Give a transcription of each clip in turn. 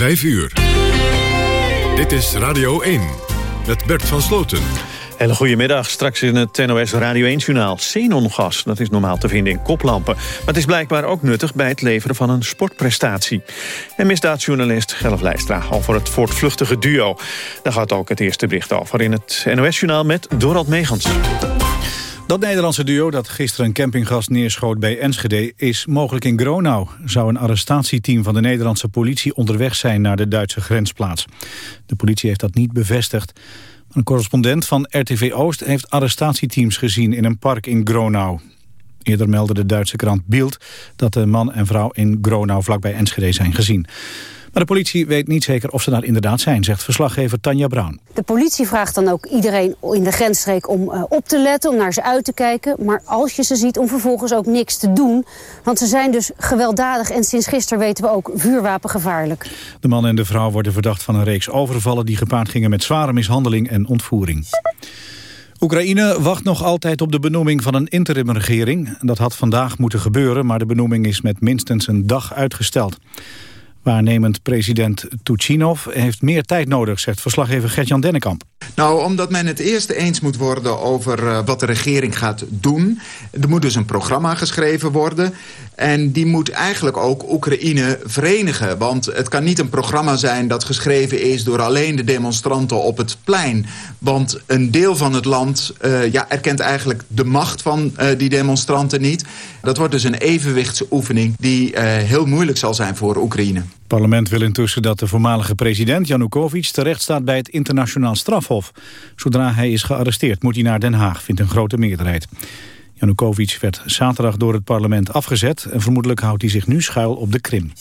5 uur. Dit is Radio 1 met Bert van Sloten. Hele goede middag. Straks in het NOS Radio 1-journaal. Xenongas, dat is normaal te vinden in koplampen. Maar het is blijkbaar ook nuttig bij het leveren van een sportprestatie. En misdaadjournalist Gelf Leistra over het voortvluchtige duo. Daar gaat ook het eerste bericht over in het NOS-journaal met Dorald Megans. Dat Nederlandse duo dat gisteren een campinggast neerschoot bij Enschede... is mogelijk in Gronau. Zou een arrestatieteam van de Nederlandse politie onderweg zijn... naar de Duitse grensplaats. De politie heeft dat niet bevestigd. Een correspondent van RTV Oost heeft arrestatieteams gezien... in een park in Gronau. Eerder meldde de Duitse krant Bild... dat de man en vrouw in Gronau vlakbij Enschede zijn gezien. Maar de politie weet niet zeker of ze daar inderdaad zijn, zegt verslaggever Tanja Brown. De politie vraagt dan ook iedereen in de grensstreek om uh, op te letten, om naar ze uit te kijken. Maar als je ze ziet, om vervolgens ook niks te doen. Want ze zijn dus gewelddadig en sinds gisteren weten we ook vuurwapengevaarlijk. De man en de vrouw worden verdacht van een reeks overvallen die gepaard gingen met zware mishandeling en ontvoering. Oekraïne wacht nog altijd op de benoeming van een interimregering. Dat had vandaag moeten gebeuren, maar de benoeming is met minstens een dag uitgesteld. Waarnemend president Tuchinov heeft meer tijd nodig, zegt verslaggever Gert-Jan Dennekamp. Nou, omdat men het eerst eens moet worden over uh, wat de regering gaat doen. Er moet dus een programma geschreven worden. En die moet eigenlijk ook Oekraïne verenigen. Want het kan niet een programma zijn dat geschreven is... door alleen de demonstranten op het plein. Want een deel van het land uh, ja, erkent eigenlijk de macht van uh, die demonstranten niet. Dat wordt dus een evenwichtsoefening die heel moeilijk zal zijn voor Oekraïne. Het parlement wil intussen dat de voormalige president Janukovic... terecht staat bij het internationaal strafhof. Zodra hij is gearresteerd moet hij naar Den Haag, vindt een grote meerderheid. Janukovic werd zaterdag door het parlement afgezet... en vermoedelijk houdt hij zich nu schuil op de Krim.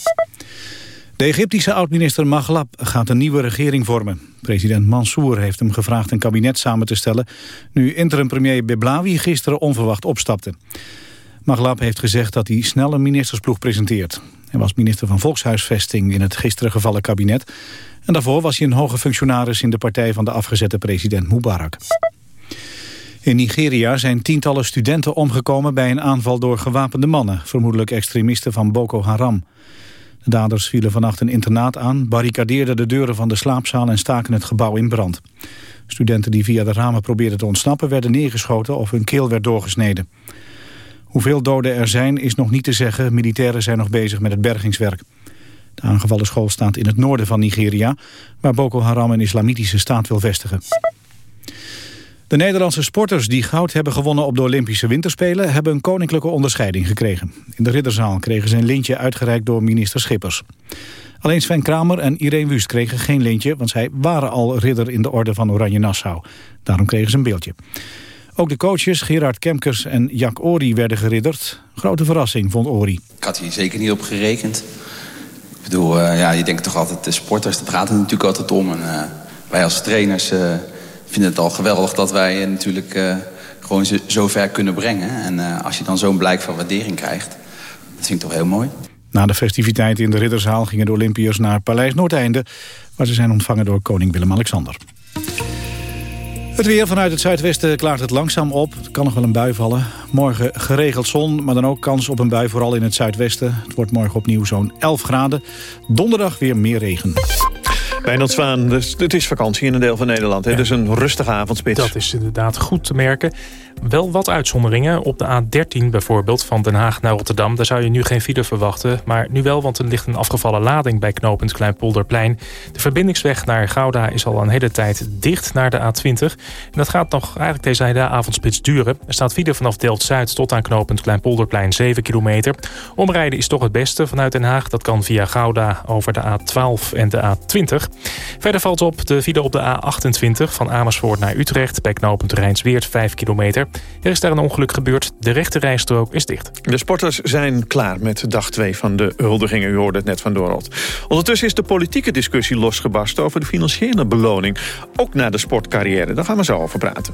De Egyptische oud-minister Maghlab gaat een nieuwe regering vormen. President Mansour heeft hem gevraagd een kabinet samen te stellen... nu interim-premier Beblawi gisteren onverwacht opstapte. Maghlab heeft gezegd dat hij snel een ministersploeg presenteert. Hij was minister van Volkshuisvesting in het gisteren gevallen kabinet... en daarvoor was hij een hoge functionaris in de partij van de afgezette president Mubarak. In Nigeria zijn tientallen studenten omgekomen bij een aanval door gewapende mannen, vermoedelijk extremisten van Boko Haram. De daders vielen vannacht een internaat aan, barricadeerden de deuren van de slaapzaal en staken het gebouw in brand. Studenten die via de ramen probeerden te ontsnappen werden neergeschoten of hun keel werd doorgesneden. Hoeveel doden er zijn is nog niet te zeggen. Militairen zijn nog bezig met het bergingswerk. De aangevallen school staat in het noorden van Nigeria... waar Boko Haram een islamitische staat wil vestigen. De Nederlandse sporters die goud hebben gewonnen op de Olympische Winterspelen... hebben een koninklijke onderscheiding gekregen. In de Ridderzaal kregen ze een lintje uitgereikt door minister Schippers. Alleen Sven Kramer en Irene Wust kregen geen lintje... want zij waren al ridder in de orde van Oranje Nassau. Daarom kregen ze een beeldje. Ook de coaches Gerard Kemkers en Jack Ori werden geridderd. Grote verrassing, vond Ori. Ik had hier zeker niet op gerekend. Ik bedoel, uh, ja, je denkt toch altijd, de sporters, dat gaat er natuurlijk altijd om. En, uh, wij als trainers uh, vinden het al geweldig dat wij natuurlijk gewoon zo ver kunnen brengen. En als je dan zo'n blijk van waardering krijgt, dat vind ik toch heel mooi. Na de festiviteiten in de Ridderzaal gingen de Olympiërs naar Paleis Noordeinde... waar ze zijn ontvangen door koning Willem-Alexander. Het weer vanuit het zuidwesten klaart het langzaam op. Het kan nog wel een bui vallen. Morgen geregeld zon, maar dan ook kans op een bui, vooral in het zuidwesten. Het wordt morgen opnieuw zo'n 11 graden. Donderdag weer meer regen. Zwaan, dus het is vakantie in een deel van Nederland. Hè? Dus een rustige avondspits. Dat is inderdaad goed te merken. Wel wat uitzonderingen. Op de A13 bijvoorbeeld van Den Haag naar Rotterdam. Daar zou je nu geen file verwachten. Maar nu wel, want er ligt een afgevallen lading bij knooppunt Kleinpolderplein. De verbindingsweg naar Gouda is al een hele tijd dicht naar de A20. En dat gaat nog eigenlijk deze hele avondspits duren. Er staat file vanaf Delft-Zuid tot aan knooppunt Kleinpolderplein 7 kilometer. Omrijden is toch het beste vanuit Den Haag. Dat kan via Gouda over de A12 en de A20. Verder valt op de file op de A28 van Amersfoort naar Utrecht... bij knooppunt Rijnsweert 5 kilometer. Er is daar een ongeluk gebeurd. De rechte rijstrook is dicht. De sporters zijn klaar met dag 2 van de huldigingen. U hoorde het net van Dorald. Ondertussen is de politieke discussie losgebarsten... over de financiële beloning, ook na de sportcarrière. Daar gaan we zo over praten.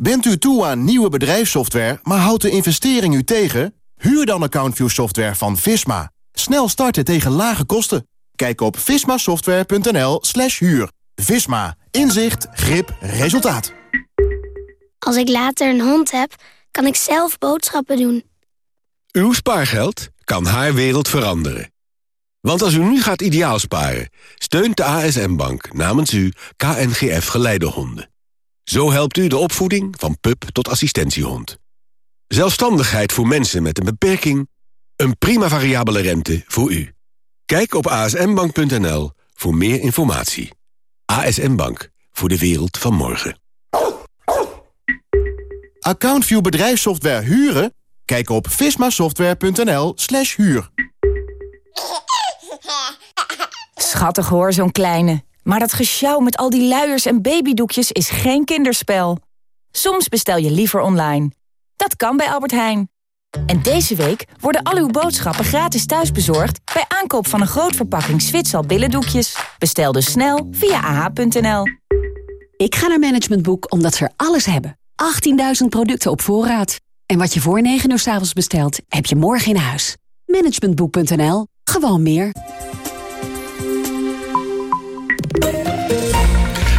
bent u toe aan nieuwe bedrijfssoftware, maar houdt de investering u tegen? Huur dan AccountView software van Visma. Snel starten tegen lage kosten. Kijk op vismasoftware.nl slash huur. Visma. Inzicht, grip, resultaat. Als ik later een hond heb, kan ik zelf boodschappen doen. Uw spaargeld kan haar wereld veranderen. Want als u nu gaat ideaal sparen, steunt de ASM-bank namens u KNGF Geleidehonden. Zo helpt u de opvoeding van pup tot assistentiehond. Zelfstandigheid voor mensen met een beperking. Een prima variabele rente voor u. Kijk op asmbank.nl voor meer informatie. ASM Bank, voor de wereld van morgen. AccountView bedrijfssoftware huren? Kijk op vismasoftware.nl slash huur. Schattig hoor, zo'n kleine. Maar dat gesjouw met al die luiers en babydoekjes is geen kinderspel. Soms bestel je liever online. Dat kan bij Albert Heijn. En deze week worden al uw boodschappen gratis thuisbezorgd... bij aankoop van een groot verpakking Zwitsal billendoekjes. Bestel dus snel via ah.nl. Ik ga naar Management Boek omdat ze er alles hebben. 18.000 producten op voorraad. En wat je voor 9 uur s avonds bestelt, heb je morgen in huis. Managementboek.nl. Gewoon meer.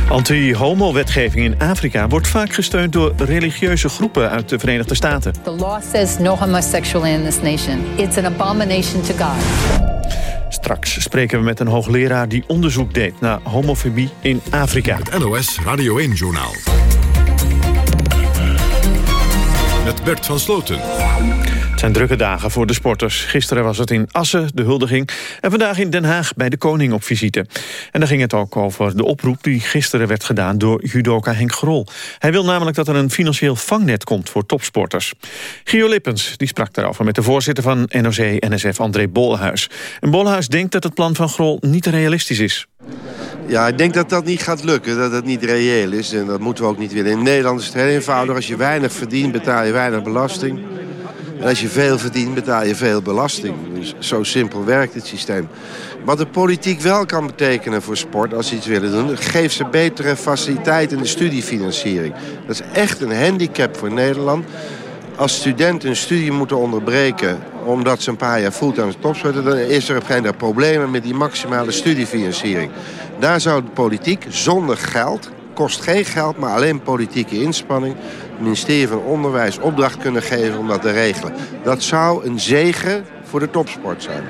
Anti-homo-wetgeving in Afrika wordt vaak gesteund door religieuze groepen uit de Verenigde Staten. The law says no homosexual in this nation. It's an abomination to God. Straks spreken we met een hoogleraar die onderzoek deed naar homofobie in Afrika. Het NOS Radio 1-journaal. Met Bert van Sloten. Het zijn drukke dagen voor de sporters. Gisteren was het in Assen, de huldiging. En vandaag in Den Haag bij de koning op visite. En dan ging het ook over de oproep die gisteren werd gedaan door judoka Henk Grol. Hij wil namelijk dat er een financieel vangnet komt voor topsporters. Gio Lippens die sprak daarover met de voorzitter van NOC-NSF André Bolhuis. En Bolhuis denkt dat het plan van Grol niet realistisch is. Ja, ik denk dat dat niet gaat lukken, dat het niet reëel is. En dat moeten we ook niet willen. In Nederland is het heel eenvoudig. Als je weinig verdient, betaal je weinig belasting. En als je veel verdient, betaal je veel belasting. Dus zo simpel werkt het systeem. Wat de politiek wel kan betekenen voor sport, als ze iets willen doen... geef ze betere faciliteiten in de studiefinanciering. Dat is echt een handicap voor Nederland. Als studenten een studie moeten onderbreken omdat ze een paar jaar fulltime topsporten... dan is er op een gegeven moment problemen met die maximale studiefinanciering. Daar zou de politiek zonder geld, kost geen geld, maar alleen politieke inspanning... het ministerie van Onderwijs opdracht kunnen geven om dat te regelen. Dat zou een zegen voor de topsport zijn.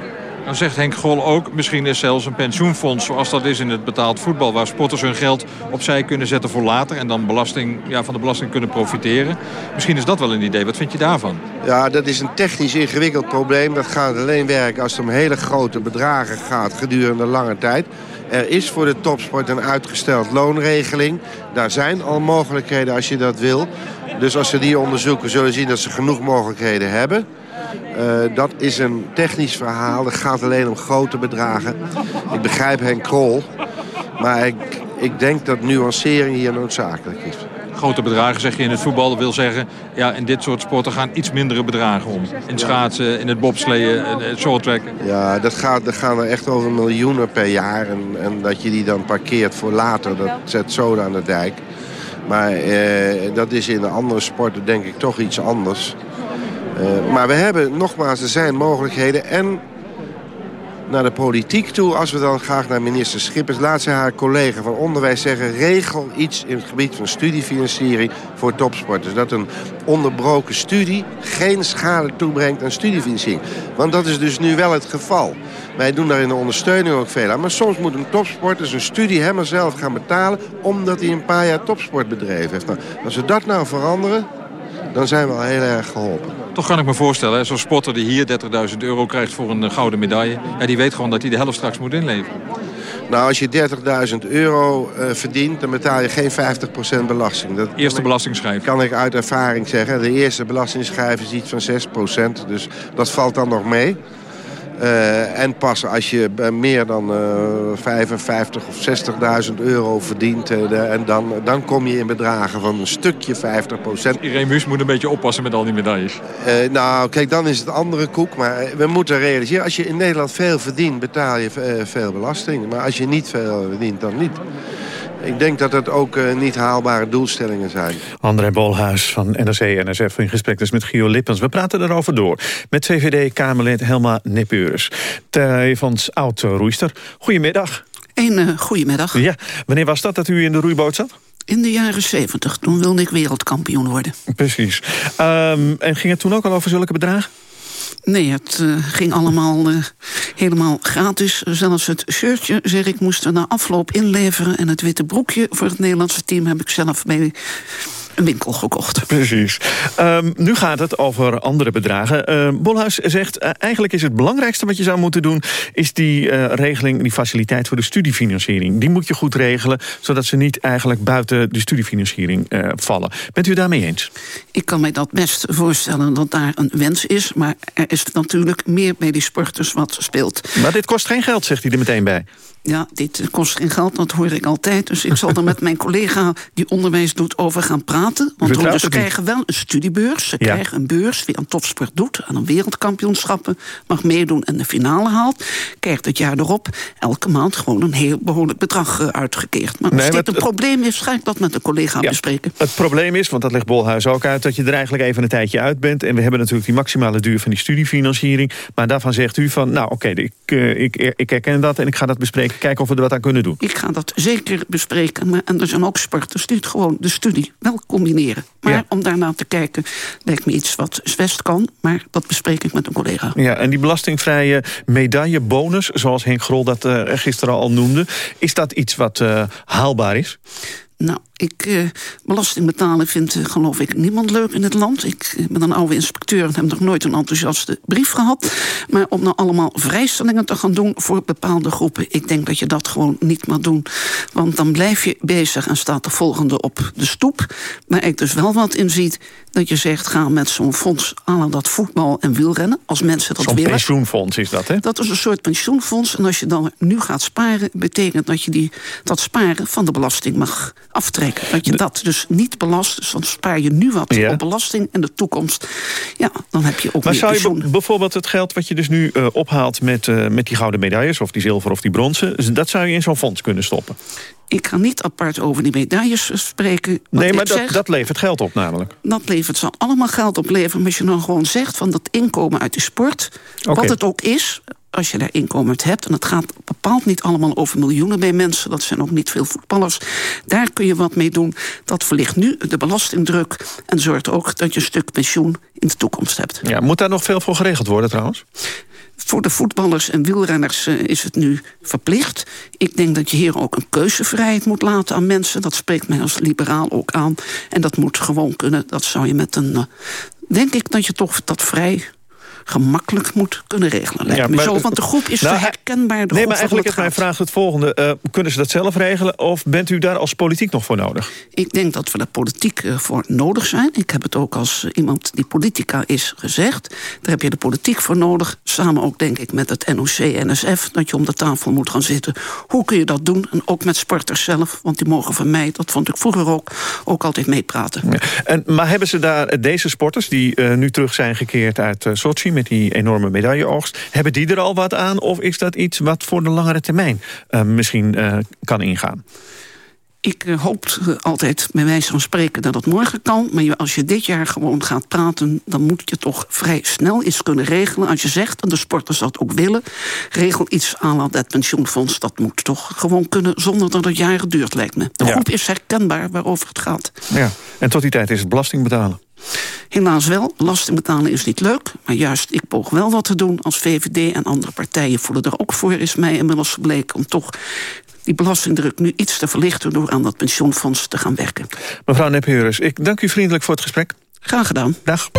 Dan zegt Henk Grol ook, misschien is zelfs een pensioenfonds... zoals dat is in het betaald voetbal... waar sporters hun geld opzij kunnen zetten voor later... en dan belasting, ja, van de belasting kunnen profiteren. Misschien is dat wel een idee. Wat vind je daarvan? Ja, dat is een technisch ingewikkeld probleem. Dat gaat alleen werken als het om hele grote bedragen gaat gedurende lange tijd. Er is voor de topsport een uitgesteld loonregeling. Daar zijn al mogelijkheden als je dat wil. Dus als ze die onderzoeken zullen zien dat ze genoeg mogelijkheden hebben... Uh, dat is een technisch verhaal. Dat gaat alleen om grote bedragen. Ik begrijp Henk Krol. Maar ik, ik denk dat nuancering hier noodzakelijk is. Grote bedragen zeg je in het voetbal. Dat wil zeggen, ja, in dit soort sporten gaan iets mindere bedragen om. In schaatsen, in het bobsleeën, het shorttracken. Ja, dat, gaat, dat gaan er echt over miljoenen per jaar. En, en dat je die dan parkeert voor later, dat zet zoden aan de dijk. Maar eh, dat is in de andere sporten denk ik toch iets anders. Uh, maar we hebben, nogmaals, er zijn mogelijkheden. En naar de politiek toe, als we dan graag naar minister Schippers... laat zij haar collega van onderwijs zeggen... regel iets in het gebied van studiefinanciering voor topsporters. Dat een onderbroken studie geen schade toebrengt aan studiefinanciering. Want dat is dus nu wel het geval. Wij doen daar in de ondersteuning ook veel aan. Maar soms moet een topsporter zijn studie helemaal zelf gaan betalen... omdat hij een paar jaar topsport bedreven heeft. Nou, als we dat nou veranderen, dan zijn we al heel erg geholpen. Toch kan ik me voorstellen, zo'n sporter die hier 30.000 euro krijgt voor een gouden medaille... Ja, die weet gewoon dat hij de helft straks moet inleveren. Nou, als je 30.000 euro uh, verdient, dan betaal je geen 50% belasting. Dat eerste belastingschijf. Kan ik uit ervaring zeggen. De eerste belastingschijf is iets van 6%, dus dat valt dan nog mee. Uh, en pas als je meer dan uh, 55 of 60.000 euro verdient... Uh, en dan, dan kom je in bedragen van een stukje 50 procent. Irene moet een beetje oppassen met al die medailles. nou, kijk, dan is het andere koek. Maar we moeten realiseren, als je in Nederland veel verdient... betaal je veel belasting. Maar als je niet veel verdient, dan niet. Ik denk dat het ook uh, niet haalbare doelstellingen zijn. André Bolhuis van NRC-NSF in gesprek dus met Gio Lippens. We praten erover door met VVD-Kamerlid Helma Nepurus. Tevens oud-roeister. Goedemiddag. Een uh, goedemiddag. Ja, wanneer was dat dat u in de roeiboot zat? In de jaren 70. Toen wilde ik wereldkampioen worden. Precies. Um, en ging het toen ook al over zulke bedragen? Nee, het uh, ging allemaal uh, helemaal gratis. Zelfs het shirtje, zeg ik, moest er na afloop inleveren. En het witte broekje voor het Nederlandse team heb ik zelf bij een winkel gekocht. Precies. Um, nu gaat het over andere bedragen. Uh, Bolhuis zegt, uh, eigenlijk is het belangrijkste wat je zou moeten doen... is die uh, regeling, die faciliteit voor de studiefinanciering. Die moet je goed regelen, zodat ze niet eigenlijk buiten de studiefinanciering vallen. Bent u daarmee eens? Ik kan mij dat best voorstellen dat daar een wens is. Maar er is natuurlijk meer bij die sporters wat speelt. Maar dit kost geen geld, zegt hij er meteen bij. Ja, dit kost geen geld, dat hoor ik altijd. Dus ik zal er met mijn collega die onderwijs doet over gaan praten. Want roeiers krijgen wel een studiebeurs. Ze ja. krijgen een beurs wie aan topsport doet, aan een wereldkampioenschappen... mag meedoen en de finale haalt. Krijgt het jaar erop elke maand gewoon een heel behoorlijk bedrag uh, uitgekeerd. Maar nee, als dit een probleem is, ga ik dat met een collega ja, bespreken. Het probleem is, want dat legt Bolhuis ook uit... dat je er eigenlijk even een tijdje uit bent. En we hebben natuurlijk die maximale duur van die studiefinanciering. Maar daarvan zegt u van, nou oké, okay, ik, uh, ik, ik herken dat en ik ga dat bespreken kijken of we er wat aan kunnen doen. Ik ga dat zeker bespreken. Maar, en er zijn ook sporters die het gewoon de studie wel combineren. Maar ja. om daarna te kijken, lijkt me iets wat Zwest kan. Maar dat bespreek ik met een collega. Ja, en die belastingvrije medaillebonus, zoals Henk Grol dat uh, gisteren al noemde... is dat iets wat uh, haalbaar is? Nou, ik, uh, belasting betalen vindt, uh, geloof ik, niemand leuk in het land. Ik uh, ben een oude inspecteur en heb nog nooit een enthousiaste brief gehad. Maar om nou allemaal vrijstellingen te gaan doen voor bepaalde groepen... ik denk dat je dat gewoon niet mag doen. Want dan blijf je bezig en staat de volgende op de stoep. Waar ik dus wel wat in ziet dat je zegt... ga met zo'n fonds aan dat voetbal en wielrennen, als mensen dat willen. Zo'n pensioenfonds is dat, hè? Dat is een soort pensioenfonds. En als je dan nu gaat sparen, betekent dat je die, dat sparen van de belasting mag aftrekken. Dat je dat dus niet belast. Dus dan spaar je nu wat ja. op belasting in de toekomst. Ja, dan heb je ook Maar zou je bijvoorbeeld het geld wat je dus nu uh, ophaalt... Met, uh, met die gouden medailles, of die zilver of die bronzen... dat zou je in zo'n fonds kunnen stoppen? Ik ga niet apart over die medailles spreken. Nee, maar dat, zeg, dat levert geld op namelijk. Dat levert zal allemaal geld opleveren. Maar als je dan gewoon zegt van dat inkomen uit de sport... Okay. wat het ook is, als je daar inkomen hebt... en het gaat bepaald niet allemaal over miljoenen bij mensen... dat zijn ook niet veel voetballers, daar kun je wat mee doen. Dat verlicht nu de belastingdruk... en zorgt ook dat je een stuk pensioen in de toekomst hebt. Ja, moet daar nog veel voor geregeld worden trouwens? Voor de voetballers en wielrenners uh, is het nu verplicht. Ik denk dat je hier ook een keuzevrijheid moet laten aan mensen. Dat spreekt mij als liberaal ook aan. En dat moet gewoon kunnen. Dat zou je met een... Uh, denk ik dat je toch dat vrij gemakkelijk moet kunnen regelen. Lijkt ja, maar, zo, want de groep is nou, herkenbaar. Nee, maar eigenlijk is mijn vraag het volgende. Uh, kunnen ze dat zelf regelen of bent u daar als politiek nog voor nodig? Ik denk dat we daar politiek uh, voor nodig zijn. Ik heb het ook als uh, iemand die politica is gezegd. Daar heb je de politiek voor nodig. Samen ook denk ik met het NOC-NSF. Dat je om de tafel moet gaan zitten. Hoe kun je dat doen? En ook met sporters zelf. Want die mogen van mij, dat vond ik vroeger ook, ook altijd meepraten. Ja. En, maar hebben ze daar deze sporters die nu terug zijn gekeerd uit Sochi met die enorme medailleoogst. Hebben die er al wat aan of is dat iets wat voor de langere termijn uh, misschien uh, kan ingaan? Ik uh, hoop altijd bij wijze van spreken dat het morgen kan. Maar als je dit jaar gewoon gaat praten... dan moet je toch vrij snel iets kunnen regelen. Als je zegt, en de sporters dat ook willen... regel iets aan dat pensioenfonds. Dat moet toch gewoon kunnen zonder dat het jaren duurt, lijkt me. De ja. groep is herkenbaar waarover het gaat. Ja, en tot die tijd is het belasting betalen. Helaas wel, belasting betalen is niet leuk. Maar juist, ik poog wel wat te doen als VVD en andere partijen voelen er ook voor. Is mij inmiddels gebleken om toch die belastingdruk nu iets te verlichten... door aan dat pensioenfonds te gaan werken. Mevrouw Nepheurus, ik dank u vriendelijk voor het gesprek. Graag gedaan. Dag.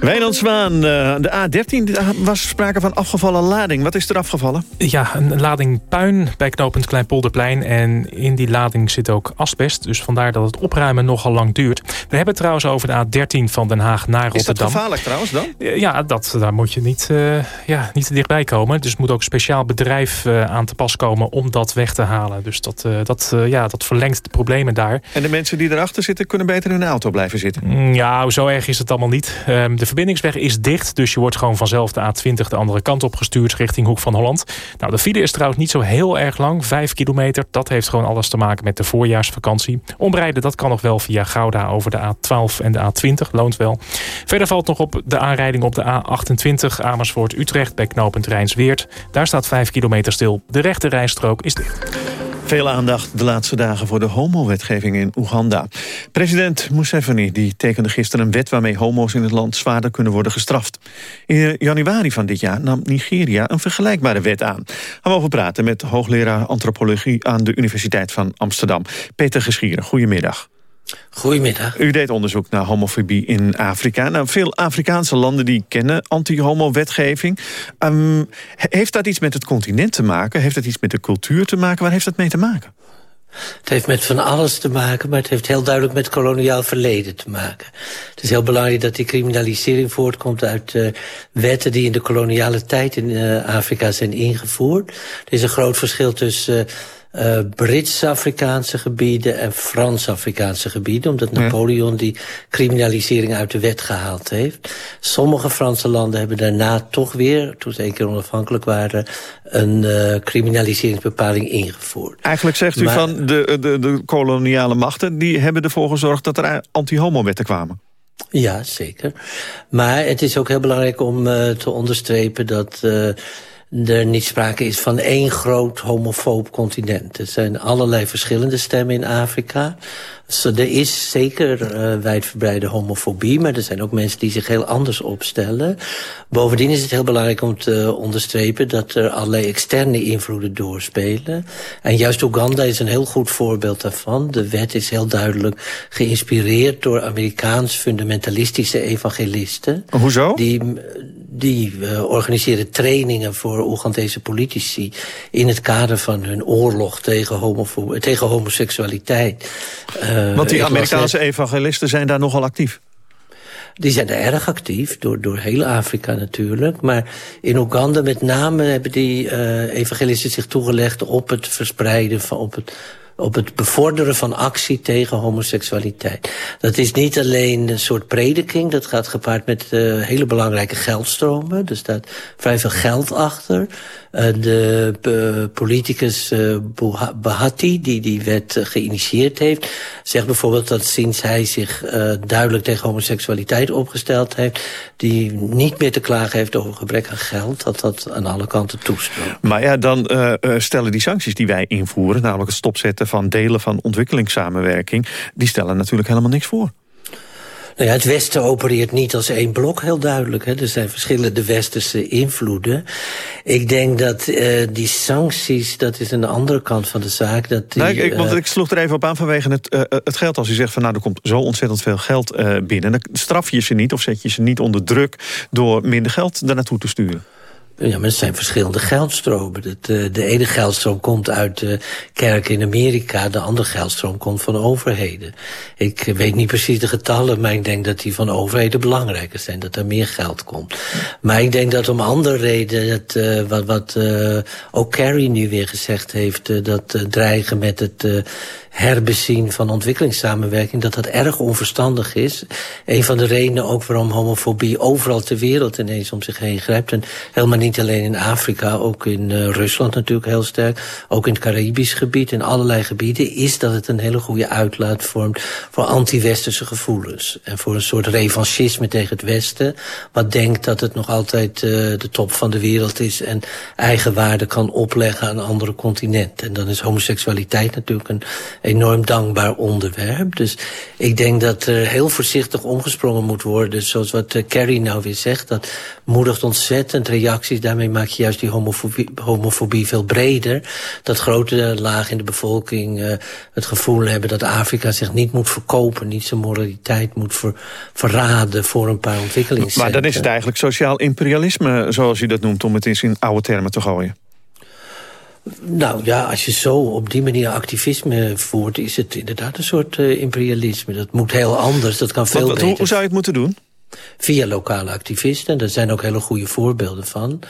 Wijnand Zwaan, eh, de A13 was sprake van afgevallen lading. Wat is er afgevallen? Ja, een lading puin bij knooppunt Kleinpolderplein. En in die lading zit ook asbest. Dus vandaar dat het opruimen nogal lang duurt. We hebben het trouwens over de A13 van Den Haag naar Rotterdam. Is dat gevaarlijk trouwens dan? Ja, dat, daar moet je niet, uh, ja, niet te dichtbij komen. Dus er moet ook een speciaal bedrijf uh, aan te pas komen om dat weg te halen. Dus dat, uh, dat, ja, dat verlengt de problemen daar. En de mensen die erachter zitten kunnen beter in hun auto blijven zitten? Mm, ja, zo erg is het allemaal niet. Um, de verbindingsweg is dicht, dus je wordt gewoon vanzelf de A20 de andere kant op gestuurd richting Hoek van Holland. Nou, de file is trouwens niet zo heel erg lang, 5 kilometer. Dat heeft gewoon alles te maken met de voorjaarsvakantie. Omrijden, dat kan nog wel via Gouda over de A12 en de A20, loont wel. Verder valt nog op de aanrijding op de A28 Amersfoort-Utrecht bij knooppunt Rijnsweert. Daar staat 5 kilometer stil. De rechte rijstrook is dicht. Veel aandacht de laatste dagen voor de homowetgeving in Oeganda. President Museveni die tekende gisteren een wet waarmee homo's in het land zwaarder kunnen worden gestraft. In januari van dit jaar nam Nigeria een vergelijkbare wet aan. We over praten met hoogleraar antropologie aan de Universiteit van Amsterdam. Peter Geschieren, goedemiddag. Goedemiddag. U deed onderzoek naar homofobie in Afrika. Nou, veel Afrikaanse landen die kennen anti-homo-wetgeving. Um, heeft dat iets met het continent te maken? Heeft dat iets met de cultuur te maken? Waar heeft dat mee te maken? Het heeft met van alles te maken, maar het heeft heel duidelijk met koloniaal verleden te maken. Het is heel belangrijk dat die criminalisering voortkomt uit uh, wetten die in de koloniale tijd in uh, Afrika zijn ingevoerd. Er is een groot verschil tussen... Uh, uh, Brits-Afrikaanse gebieden en Frans-Afrikaanse gebieden. Omdat Napoleon die criminalisering uit de wet gehaald heeft. Sommige Franse landen hebben daarna toch weer, toen ze één keer onafhankelijk waren... een uh, criminaliseringsbepaling ingevoerd. Eigenlijk zegt u maar, van de, de, de koloniale machten... die hebben ervoor gezorgd dat er anti-homo-wetten kwamen. Ja, zeker. Maar het is ook heel belangrijk om uh, te onderstrepen dat... Uh, er niet sprake is van één groot homofoob continent. Er zijn allerlei verschillende stemmen in Afrika. So, er is zeker uh, wijdverbreide homofobie, maar er zijn ook mensen die zich heel anders opstellen. Bovendien is het heel belangrijk om te onderstrepen dat er allerlei externe invloeden doorspelen. En juist Oeganda is een heel goed voorbeeld daarvan. De wet is heel duidelijk geïnspireerd door Amerikaans fundamentalistische evangelisten. Hoezo? Die, die uh, organiseren trainingen voor Oegandese politici... in het kader van hun oorlog tegen, homofo tegen homoseksualiteit. Uh, Want die Amerikaanse evangelisten zijn daar nogal actief. Die zijn er erg actief, door, door heel Afrika natuurlijk. Maar in Oeganda met name hebben die uh, evangelisten zich toegelegd... op het verspreiden van... Op het, op het bevorderen van actie tegen homoseksualiteit. Dat is niet alleen een soort prediking, dat gaat gepaard met uh, hele belangrijke geldstromen. Er staat vrij veel geld achter. De uh, politicus uh, Bahati, die die wet geïnitieerd heeft... zegt bijvoorbeeld dat sinds hij zich duidelijk tegen homoseksualiteit opgesteld heeft... die niet meer te klagen heeft over gebrek aan geld... dat dat aan alle kanten toestroomt. Maar ja, dan stellen die sancties die wij invoeren... namelijk het stopzetten van delen van ontwikkelingssamenwerking... die stellen natuurlijk helemaal niks voor. Nou ja, het Westen opereert niet als één blok, heel duidelijk. Hè. Er zijn verschillende westerse invloeden. Ik denk dat uh, die sancties, dat is een andere kant van de zaak. Dat die, nou, ik, want ik sloeg er even op aan vanwege het, uh, het geld. Als u zegt van nou, er komt zo ontzettend veel geld uh, binnen... dan straf je ze niet of zet je ze niet onder druk... door minder geld daar naartoe te sturen. Ja, maar het zijn verschillende geldstromen. De, de ene geldstroom komt uit de kerk in Amerika... de andere geldstroom komt van overheden. Ik weet niet precies de getallen... maar ik denk dat die van overheden belangrijker zijn. Dat er meer geld komt. Maar ik denk dat om andere reden... Het, uh, wat, wat ook nu weer gezegd heeft... Dat dreigen met het herbezien van ontwikkelingssamenwerking... dat dat erg onverstandig is. Een van de redenen ook waarom homofobie overal ter wereld ineens om zich heen grijpt. En helemaal niet alleen in Afrika, ook in uh, Rusland natuurlijk heel sterk. Ook in het Caribisch gebied, in allerlei gebieden... is dat het een hele goede uitlaat vormt voor anti-westerse gevoelens. En voor een soort revanchisme tegen het Westen... wat denkt dat het nog altijd uh, de top van de wereld is... en eigen waarde kan opleggen aan andere continenten. En dan is homoseksualiteit natuurlijk een enorm dankbaar onderwerp. Dus ik denk dat er heel voorzichtig omgesprongen moet worden. Zoals wat uh, Carrie nou weer zegt. Dat moedigt ontzettend reacties. Daarmee maak je juist die homofobie, homofobie veel breder. Dat grote laag in de bevolking uh, het gevoel hebben dat Afrika zich niet moet verkopen. Niet zijn moraliteit moet ver, verraden voor een paar ontwikkelingscentra. Maar dan is het eigenlijk sociaal imperialisme, zoals u dat noemt... om het eens in oude termen te gooien. Nou ja, als je zo op die manier activisme voert... is het inderdaad een soort uh, imperialisme. Dat moet heel anders, dat kan veel wat, beter. Hoe zou je het moeten doen? Via lokale activisten, daar zijn ook hele goede voorbeelden van.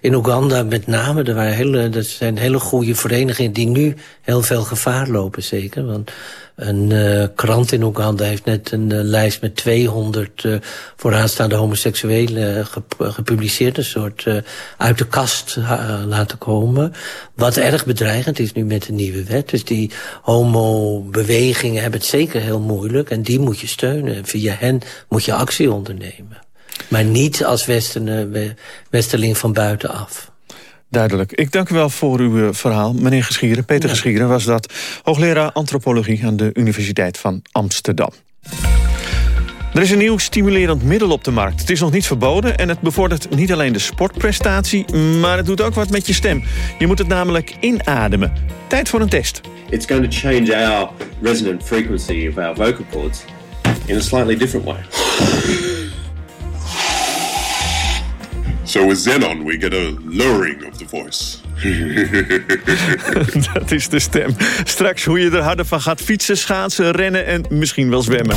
In Oeganda met name, er, waren hele, er zijn hele goede verenigingen... die nu heel veel gevaar lopen, zeker. Want een uh, krant in Oeganda heeft net een uh, lijst met 200 uh, vooraanstaande homoseksuelen gep gepubliceerd. Een soort uit de kast laten komen. Wat erg bedreigend is nu met de nieuwe wet. Dus die homo-bewegingen hebben het zeker heel moeilijk. En die moet je steunen. Via hen moet je actie ondernemen. Maar niet als westerling van buitenaf. Duidelijk. Ik dank u wel voor uw uh, verhaal, meneer Geschieren. Peter ja. Geschieren was dat, hoogleraar antropologie aan de Universiteit van Amsterdam. Er is een nieuw stimulerend middel op de markt. Het is nog niet verboden en het bevordert niet alleen de sportprestatie... maar het doet ook wat met je stem. Je moet het namelijk inademen. Tijd voor een test. It's going to change our resonant frequency of our vocal cords... in a slightly different way. So with Xenon we get a lowering of the voice. Dat is de stem. Straks hoe je er harder van gaat fietsen, schaatsen, rennen en misschien wel zwemmen.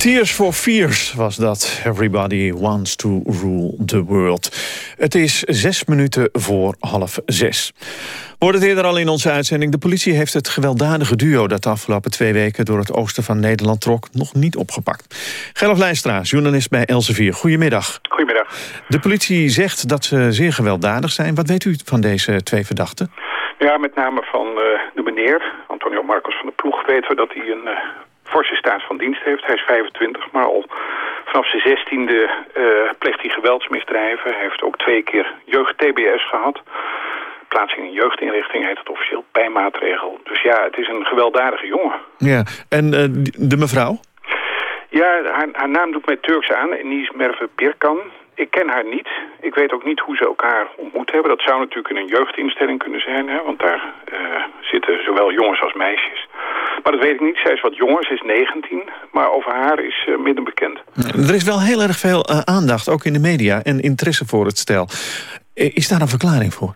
Tears for Fears was dat. Everybody wants to rule the world. Het is zes minuten voor half zes. We hoorden het eerder al in onze uitzending. De politie heeft het gewelddadige duo... dat de afgelopen twee weken door het oosten van Nederland trok... nog niet opgepakt. Gerlof Lijstra, journalist bij Elsevier. Goedemiddag. Goedemiddag. De politie zegt dat ze zeer gewelddadig zijn. Wat weet u van deze twee verdachten? Ja, met name van uh, de meneer, Antonio Marcos van de Ploeg... weten we dat hij een uh, forse staat van dienst heeft. Hij is 25, maar al vanaf zijn zestiende uh, pleegt hij geweldsmisdrijven. Hij heeft ook twee keer jeugd-TBS gehad. Plaatsing in jeugdinrichting heet het officieel, pijnmaatregel. Dus ja, het is een gewelddadige jongen. Ja, en uh, de mevrouw? Ja, haar, haar, naam doet mij Turks aan, Enis Merve Birkan. Ik ken haar niet. Ik weet ook niet hoe ze elkaar ontmoet hebben. Dat zou natuurlijk in een jeugdinstelling kunnen zijn, hè, want daar uh, zitten zowel jongens als meisjes. Maar dat weet ik niet. Zij is wat jonger, ze is 19, maar over haar is uh, midden bekend. Er is wel heel erg veel uh, aandacht, ook in de media, en interesse voor het stel. Is daar een verklaring voor?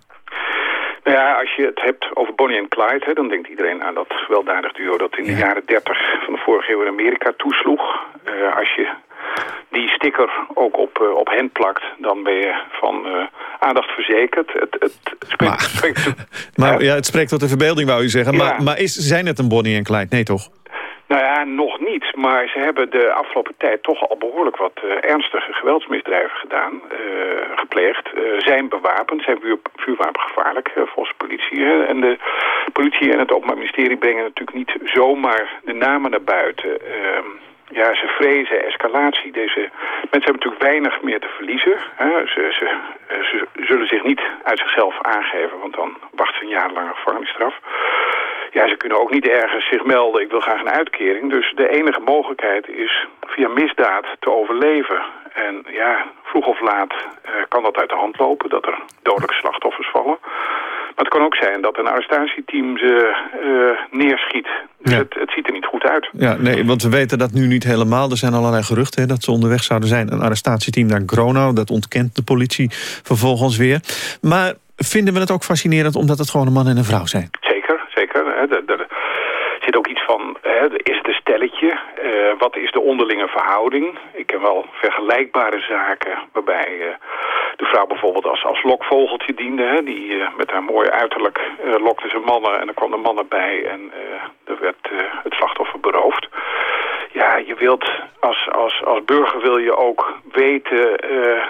Nou ja, als je het hebt over Bonnie en Clyde, hè, dan denkt iedereen aan dat gewelddadig duo dat in de jaren 30 van de vorige eeuw in Amerika toesloeg. Uh, als je die sticker ook op, uh, op hen plakt, dan ben je van uh, aandacht verzekerd. Het, het spreekt, maar, spreekt, maar ja, het spreekt tot de verbeelding, wou u zeggen. Ja. Maar, maar is, zijn het een Bonnie en Clyde? Nee, toch? Nou ja, nog niet. Maar ze hebben de afgelopen tijd toch al behoorlijk wat uh, ernstige geweldsmisdrijven gedaan, uh, gepleegd. Uh, zijn bewapend, zijn vuur, vuurwapengevaarlijk volgens de politie. Hè. En de politie en het Openbaar Ministerie brengen natuurlijk niet zomaar de namen naar buiten. Ja, ze vrezen escalatie. Deze mensen hebben natuurlijk weinig meer te verliezen. Hè. Ze, ze, zullen zich niet uit zichzelf aangeven, want dan wacht ze een jarenlange gevangenisstraf. Ja, ze kunnen ook niet ergens zich melden, ik wil graag een uitkering. Dus de enige mogelijkheid is via misdaad te overleven. En ja, vroeg of laat uh, kan dat uit de hand lopen, dat er dodelijke slachtoffers vallen. Maar het kan ook zijn dat een arrestatieteam ze uh, neerschiet. Dus ja. het, het, ziet er niet goed uit. Ja, nee, want we weten dat nu niet helemaal. Er zijn allerlei geruchten hè, dat ze onderweg zouden zijn. Een arrestatieteam naar Gronau, dat ontkent de politie vervolgens weer. Maar vinden we het ook fascinerend omdat het gewoon een man en een vrouw zijn? Zeker, zeker. Er zit ook iets van, hè, is het een stelletje? Uh, wat is de onderlinge verhouding? Ik ken wel vergelijkbare zaken waarbij uh, de vrouw bijvoorbeeld als, als lokvogeltje diende. Hè, die uh, met haar mooie uiterlijk lokte ze mannen en er kwam de mannen bij en er werd het slachtoffer beroofd. Ja, je wilt als, als, als burger wil je ook weten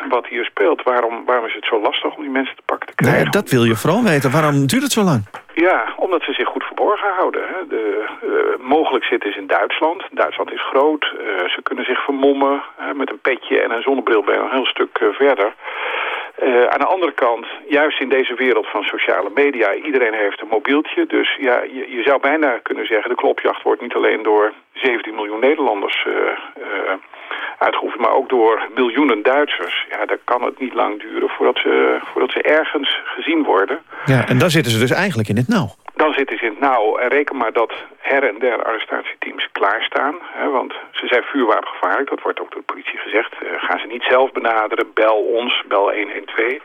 wat hier speelt. Waarom, waarom is het zo lastig om die mensen te pakken te krijgen? Nee, dat wil je vooral weten. Waarom duurt het zo lang? Ja, omdat ze zich goed verborgen houden. Hè. De, uh, mogelijk zitten ze in Duitsland. Duitsland is groot. Uh, ze kunnen zich vermommen. Uh, met een petje en een zonnebril ben je een heel stuk verder. aan de andere kant, juist in deze wereld van sociale media... iedereen heeft een mobieltje. Dus ja, je, je zou bijna kunnen zeggen... de klopjacht wordt niet alleen door 17 miljoen Nederlanders uitgeoefend... maar ook door miljoenen Duitsers. Ja, dan kan het niet lang duren voordat ze, voordat ze ergens gezien worden. Ja, en dan zitten ze dus eigenlijk in het nauw. Dan zitten ze in het nauw. En reken maar dat her en der arrestatieteams klaarstaan. Hè, want ze zijn vuurwapengevaarlijk. Dat wordt ook door de politie gezegd. Uh, gaan ze niet zelf benaderen, bel ons, bel 112.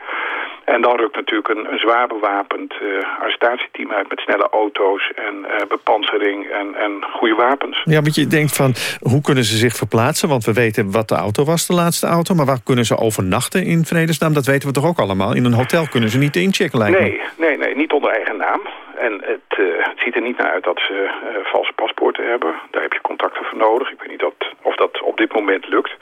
En dan rukt natuurlijk een, een zwaar bewapend uh, arrestatieteam uit... met snelle auto's en uh, bepansering en, en goede wapens. Ja, want je denkt van, hoe kunnen ze zich verplaatsen? Want we weten wat de auto was, de laatste auto. Maar waar kunnen ze overnachten in Vredesnaam? Dat weten we toch ook allemaal? In een hotel kunnen ze niet inchecken, lijkt me. Nee, nee, nee, niet onder eigen naam. En het, uh, het, ziet er niet naar uit dat ze uh, valse paspoorten hebben. Daar heb je contacten voor nodig. Ik weet niet dat, of dat op dit moment lukt.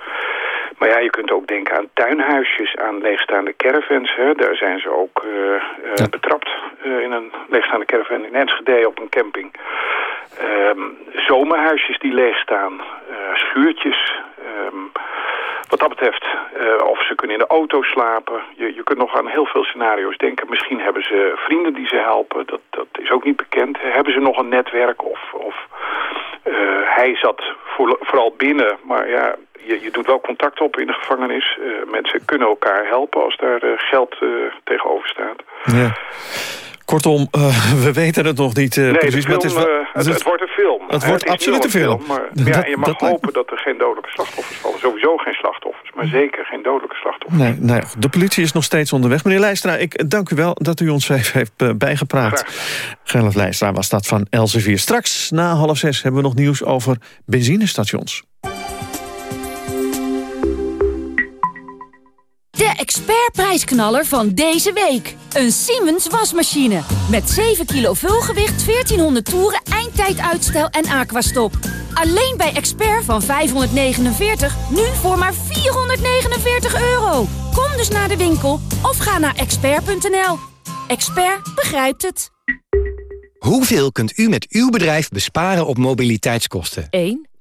Maar ja, je kunt ook denken aan tuinhuisjes, aan leegstaande caravans. Hè. Daar zijn ze ook uh, ja. betrapt in een leegstaande caravan in Enschede op een camping. Um, zomerhuisjes die leegstaan, schuurtjes... Wat dat betreft, uh, of ze kunnen in de auto slapen. Je, je kunt nog aan heel veel scenario's denken. Misschien hebben ze vrienden die ze helpen. Dat, dat is ook niet bekend. Hebben ze nog een netwerk? Of, of uh, hij zat voor, vooral binnen. Maar ja, je, je doet wel contact op in de gevangenis. Uh, mensen kunnen elkaar helpen als daar geld tegenover staat. Ja. Kortom, uh, we weten het nog niet nee, precies. Film, maar het, is wel, het, het, wordt een film. Het wordt het absoluut een film. film maar, ja, je mag dat hopen dat er geen dodelijke slachtoffers vallen. Sowieso geen slachtoffers, maar zeker geen dodelijke slachtoffers. Nee, nee, de politie is nog steeds onderweg. Meneer Leijstra, ik dank u wel dat u ons even heeft bijgepraat. Gerlof Leijstra was dat van Elsevier. Straks, na half zes, hebben we nog nieuws over benzinestations. Expertprijsknaller van deze week. Een Siemens wasmachine. Met 7 kilo vulgewicht, 1400 toeren, eindtijduitstel en aquastop. Alleen bij Expert van 549, nu voor maar 449 euro. Kom dus naar de winkel of ga naar expert.nl. Expert begrijpt het. Hoeveel kunt u met uw bedrijf besparen op mobiliteitskosten? 1,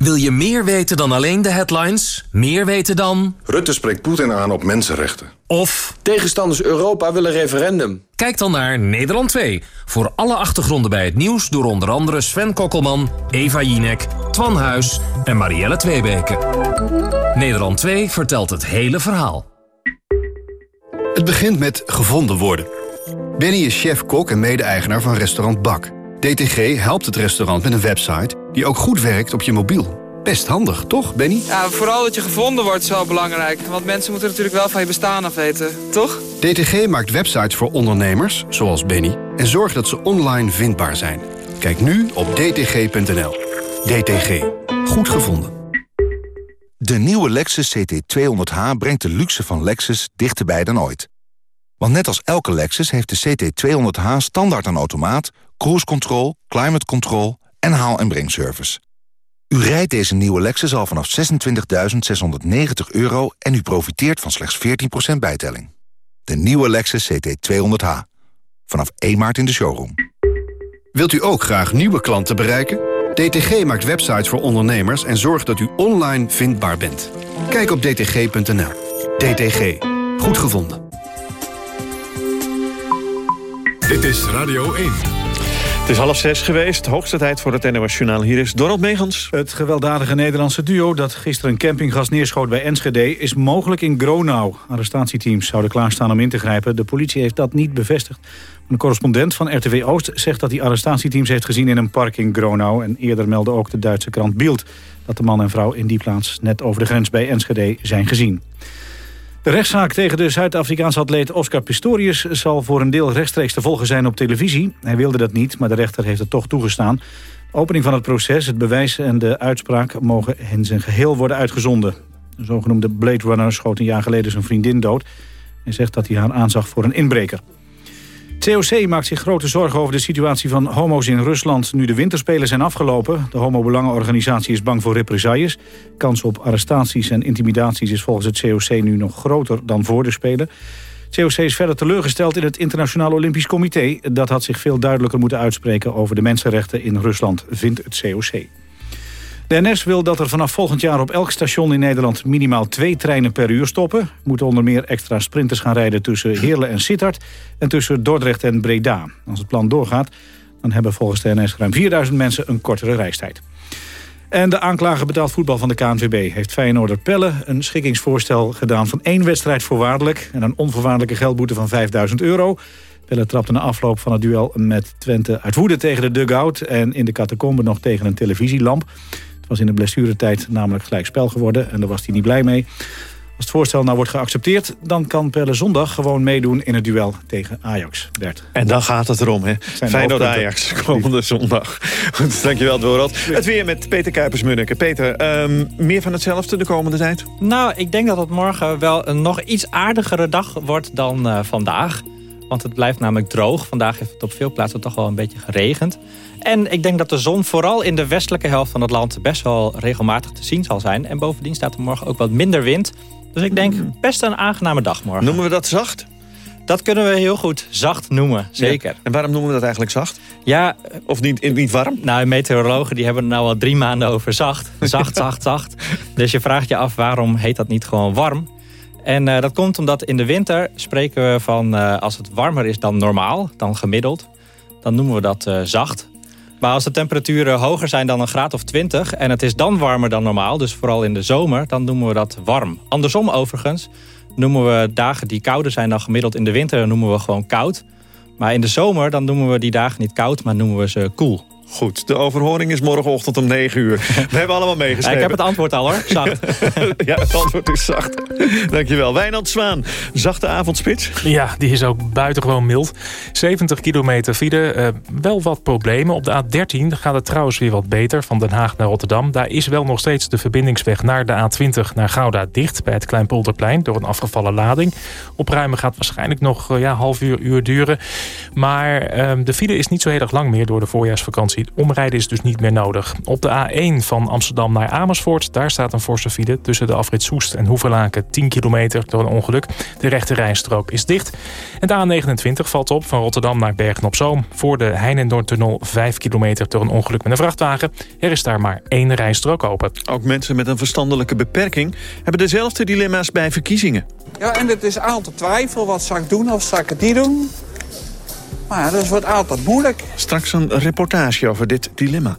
Wil je meer weten dan alleen de headlines? Meer weten dan... Rutte spreekt Poetin aan op mensenrechten. Of... Tegenstanders Europa willen referendum. Kijk dan naar Nederland 2. Voor alle achtergronden bij het nieuws door onder andere Sven Kokkelman, Eva Jinek, Twan Huis en Marielle Tweebeke. Nederland 2 vertelt het hele verhaal. Het begint met gevonden worden. Benny is chef-kok en mede-eigenaar van restaurant Bak. DTG helpt het restaurant met een website die ook goed werkt op je mobiel. Best handig, toch, Benny? Ja, vooral dat je gevonden wordt is wel belangrijk. Want mensen moeten natuurlijk wel van je bestaan af weten, toch? DTG maakt websites voor ondernemers, zoals Benny... en zorgt dat ze online vindbaar zijn. Kijk nu op dtg.nl. DTG. Goed gevonden. De nieuwe Lexus CT200H brengt de luxe van Lexus dichterbij dan ooit. Want net als elke Lexus heeft de CT200H standaard een automaat... cruise control, climate control en haal- en brengservice. U rijdt deze nieuwe Lexus al vanaf 26.690 euro... en u profiteert van slechts 14% bijtelling. De nieuwe Lexus CT200H. Vanaf 1 maart in de showroom. Wilt u ook graag nieuwe klanten bereiken? DTG maakt websites voor ondernemers en zorgt dat u online vindbaar bent. Kijk op dtg.nl. DTG. Goed gevonden. Dit is Radio 1. Het is half zes geweest, hoogste tijd voor het NOS. Hier is Donald Megens. Het gewelddadige Nederlandse duo dat gisteren een campinggas neerschoot bij Enschede... is mogelijk in Gronau. Arrestatieteams zouden klaarstaan om in te grijpen. De politie heeft dat niet bevestigd. Een correspondent van RTW Oost zegt dat hij arrestatieteams heeft gezien... in een park in Gronau. En eerder meldde ook de Duitse krant Bild... dat de man en vrouw in die plaats net over de grens bij Enschede zijn gezien. De rechtszaak tegen de Zuid-Afrikaanse atleet Oscar Pistorius... zal voor een deel rechtstreeks te volgen zijn op televisie. Hij wilde dat niet, maar de rechter heeft het toch toegestaan. De opening van het proces, het bewijs en de uitspraak... mogen in zijn geheel worden uitgezonden. De zogenoemde Blade Runner schoot een jaar geleden zijn vriendin dood... en zegt dat hij haar aanzag voor een inbreker. COC maakt zich grote zorgen over de situatie van homo's in Rusland... nu de winterspelen zijn afgelopen. De homo-belangenorganisatie is bang voor represailles. Kans op arrestaties en intimidaties is volgens het COC nu nog groter dan voor de Spelen. COC is verder teleurgesteld in het Internationaal Olympisch Comité. Dat had zich veel duidelijker moeten uitspreken over de mensenrechten in Rusland, vindt het COC. De NS wil dat er vanaf volgend jaar op elk station in Nederland minimaal twee treinen per uur stoppen. Er moeten onder meer extra sprinters gaan rijden tussen Heerlen en Sittard en tussen Dordrecht en Breda. Als het plan doorgaat, dan hebben volgens de NS ruim 4000 mensen een kortere reistijd. En de aanklager betaald voetbal van de KNVB heeft Feyenoorder Pelle een schikkingsvoorstel gedaan van één wedstrijd voorwaardelijk en een onvoorwaardelijke geldboete van 5000 euro. Pelle trapte na afloop van het duel met Twente uit woede tegen de dugout en in de catacombe nog tegen een televisielamp was in de blessuretijd namelijk gelijk spel geworden en daar was hij niet blij mee. Als het voorstel nou wordt geaccepteerd... dan kan Pelle zondag gewoon meedoen in het duel tegen Ajax. Bert. En dan gaat het erom, hè? Feyenoord-Ajax komende zondag. Goed, dankjewel, Dorot. Het weer met Peter Kuipers-Munneke. Peter, um, meer van hetzelfde de komende tijd? Nou, ik denk dat het morgen wel een nog iets aardigere dag wordt dan uh, vandaag. Want het blijft namelijk droog. Vandaag heeft het op veel plaatsen toch wel een beetje geregend. En ik denk dat de zon vooral in de westelijke helft van het land... best wel regelmatig te zien zal zijn. En bovendien staat er morgen ook wat minder wind. Dus ik denk best een aangename dag morgen. Noemen we dat zacht? Dat kunnen we heel goed zacht noemen, zeker. Ja. En waarom noemen we dat eigenlijk zacht? Ja, of niet, niet warm? Nou, meteorologen die hebben het nou al drie maanden over zacht. Zacht, zacht, zacht. Dus je vraagt je af waarom heet dat niet gewoon warm? En uh, dat komt omdat in de winter spreken we van... Uh, als het warmer is dan normaal, dan gemiddeld... dan noemen we dat uh, zacht. Maar als de temperaturen hoger zijn dan een graad of 20... en het is dan warmer dan normaal, dus vooral in de zomer... dan noemen we dat warm. Andersom overigens noemen we dagen die kouder zijn dan gemiddeld in de winter... noemen we gewoon koud. Maar in de zomer dan noemen we die dagen niet koud, maar noemen we ze koel. Goed, de overhoring is morgenochtend om 9 uur. We hebben allemaal meegeschreven. ik heb het antwoord al hoor, zacht. ja, het antwoord is zacht. Dankjewel. Wijnand Zwaan, zachte avondspits. Ja, die is ook buitengewoon mild. 70 kilometer file, uh, wel wat problemen. Op de A13 gaat het trouwens weer wat beter, van Den Haag naar Rotterdam. Daar is wel nog steeds de verbindingsweg naar de A20 naar Gouda dicht... bij het Kleinpolderplein door een afgevallen lading. Opruimen gaat waarschijnlijk nog uh, ja, half uur, uur duren. Maar uh, de file is niet zo heel erg lang meer door de voorjaarsvakantie. Omrijden is dus niet meer nodig. Op de A1 van Amsterdam naar Amersfoort... daar staat een forse file tussen de afrit Soest en Hoevelaken. 10 kilometer door een ongeluk. De rechte rijstrook is dicht. En de A29 valt op van Rotterdam naar Bergen-op-Zoom. Voor de Heinendoorntunnel 5 kilometer door een ongeluk met een vrachtwagen. Er is daar maar één rijstrook open. Ook mensen met een verstandelijke beperking... hebben dezelfde dilemma's bij verkiezingen. Ja, en het is altijd twijfel. Wat zal ik doen of zal ik het niet doen? Maar dat wordt altijd moeilijk. Straks een reportage over dit dilemma.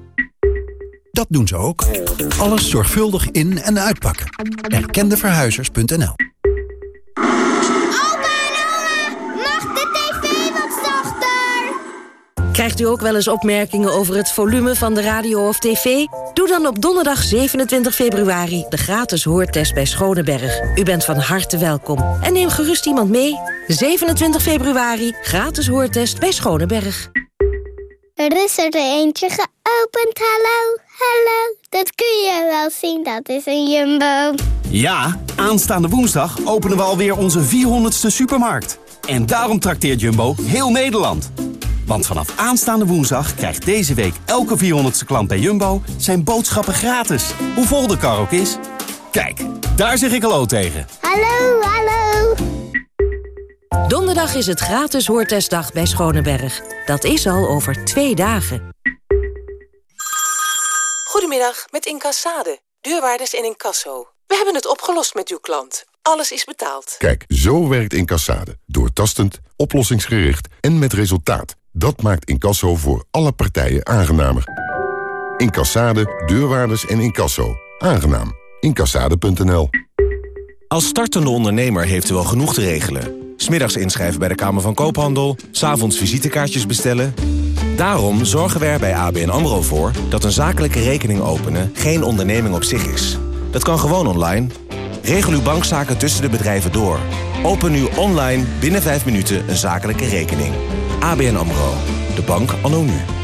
Dat doen ze ook. Alles zorgvuldig in- en uitpakken. Erkendeverhuizers.nl Krijgt u ook wel eens opmerkingen over het volume van de radio of tv? Doe dan op donderdag 27 februari de gratis hoortest bij Schoneberg. U bent van harte welkom. En neem gerust iemand mee. 27 februari, gratis hoortest bij Schoneberg. Er is er eentje geopend, hallo, hallo. Dat kun je wel zien, dat is een jumbo. Ja, aanstaande woensdag openen we alweer onze 400ste supermarkt. En daarom trakteert Jumbo heel Nederland. Want vanaf aanstaande woensdag krijgt deze week elke 400ste klant bij Jumbo... zijn boodschappen gratis, hoe vol de kar ook is. Kijk, daar zeg ik hallo tegen. Hallo, hallo. Donderdag is het gratis hoortestdag bij Schoneberg. Dat is al over twee dagen. Goedemiddag, met Incassade. Deurwaarders in Incasso. We hebben het opgelost met uw klant. Alles is betaald. Kijk, zo werkt Incassade. Doortastend, oplossingsgericht en met resultaat. Dat maakt Incasso voor alle partijen aangenamer. Incassade, deurwaarders en Incasso. Aangenaam. Incassade.nl Als startende ondernemer heeft u wel genoeg te regelen. Smiddags inschrijven bij de Kamer van Koophandel, s'avonds visitekaartjes bestellen. Daarom zorgen we er bij ABN AMRO voor dat een zakelijke rekening openen geen onderneming op zich is. Dat kan gewoon online. Regel uw bankzaken tussen de bedrijven door. Open nu online binnen 5 minuten een zakelijke rekening. ABN AMRO. De bank anno nu.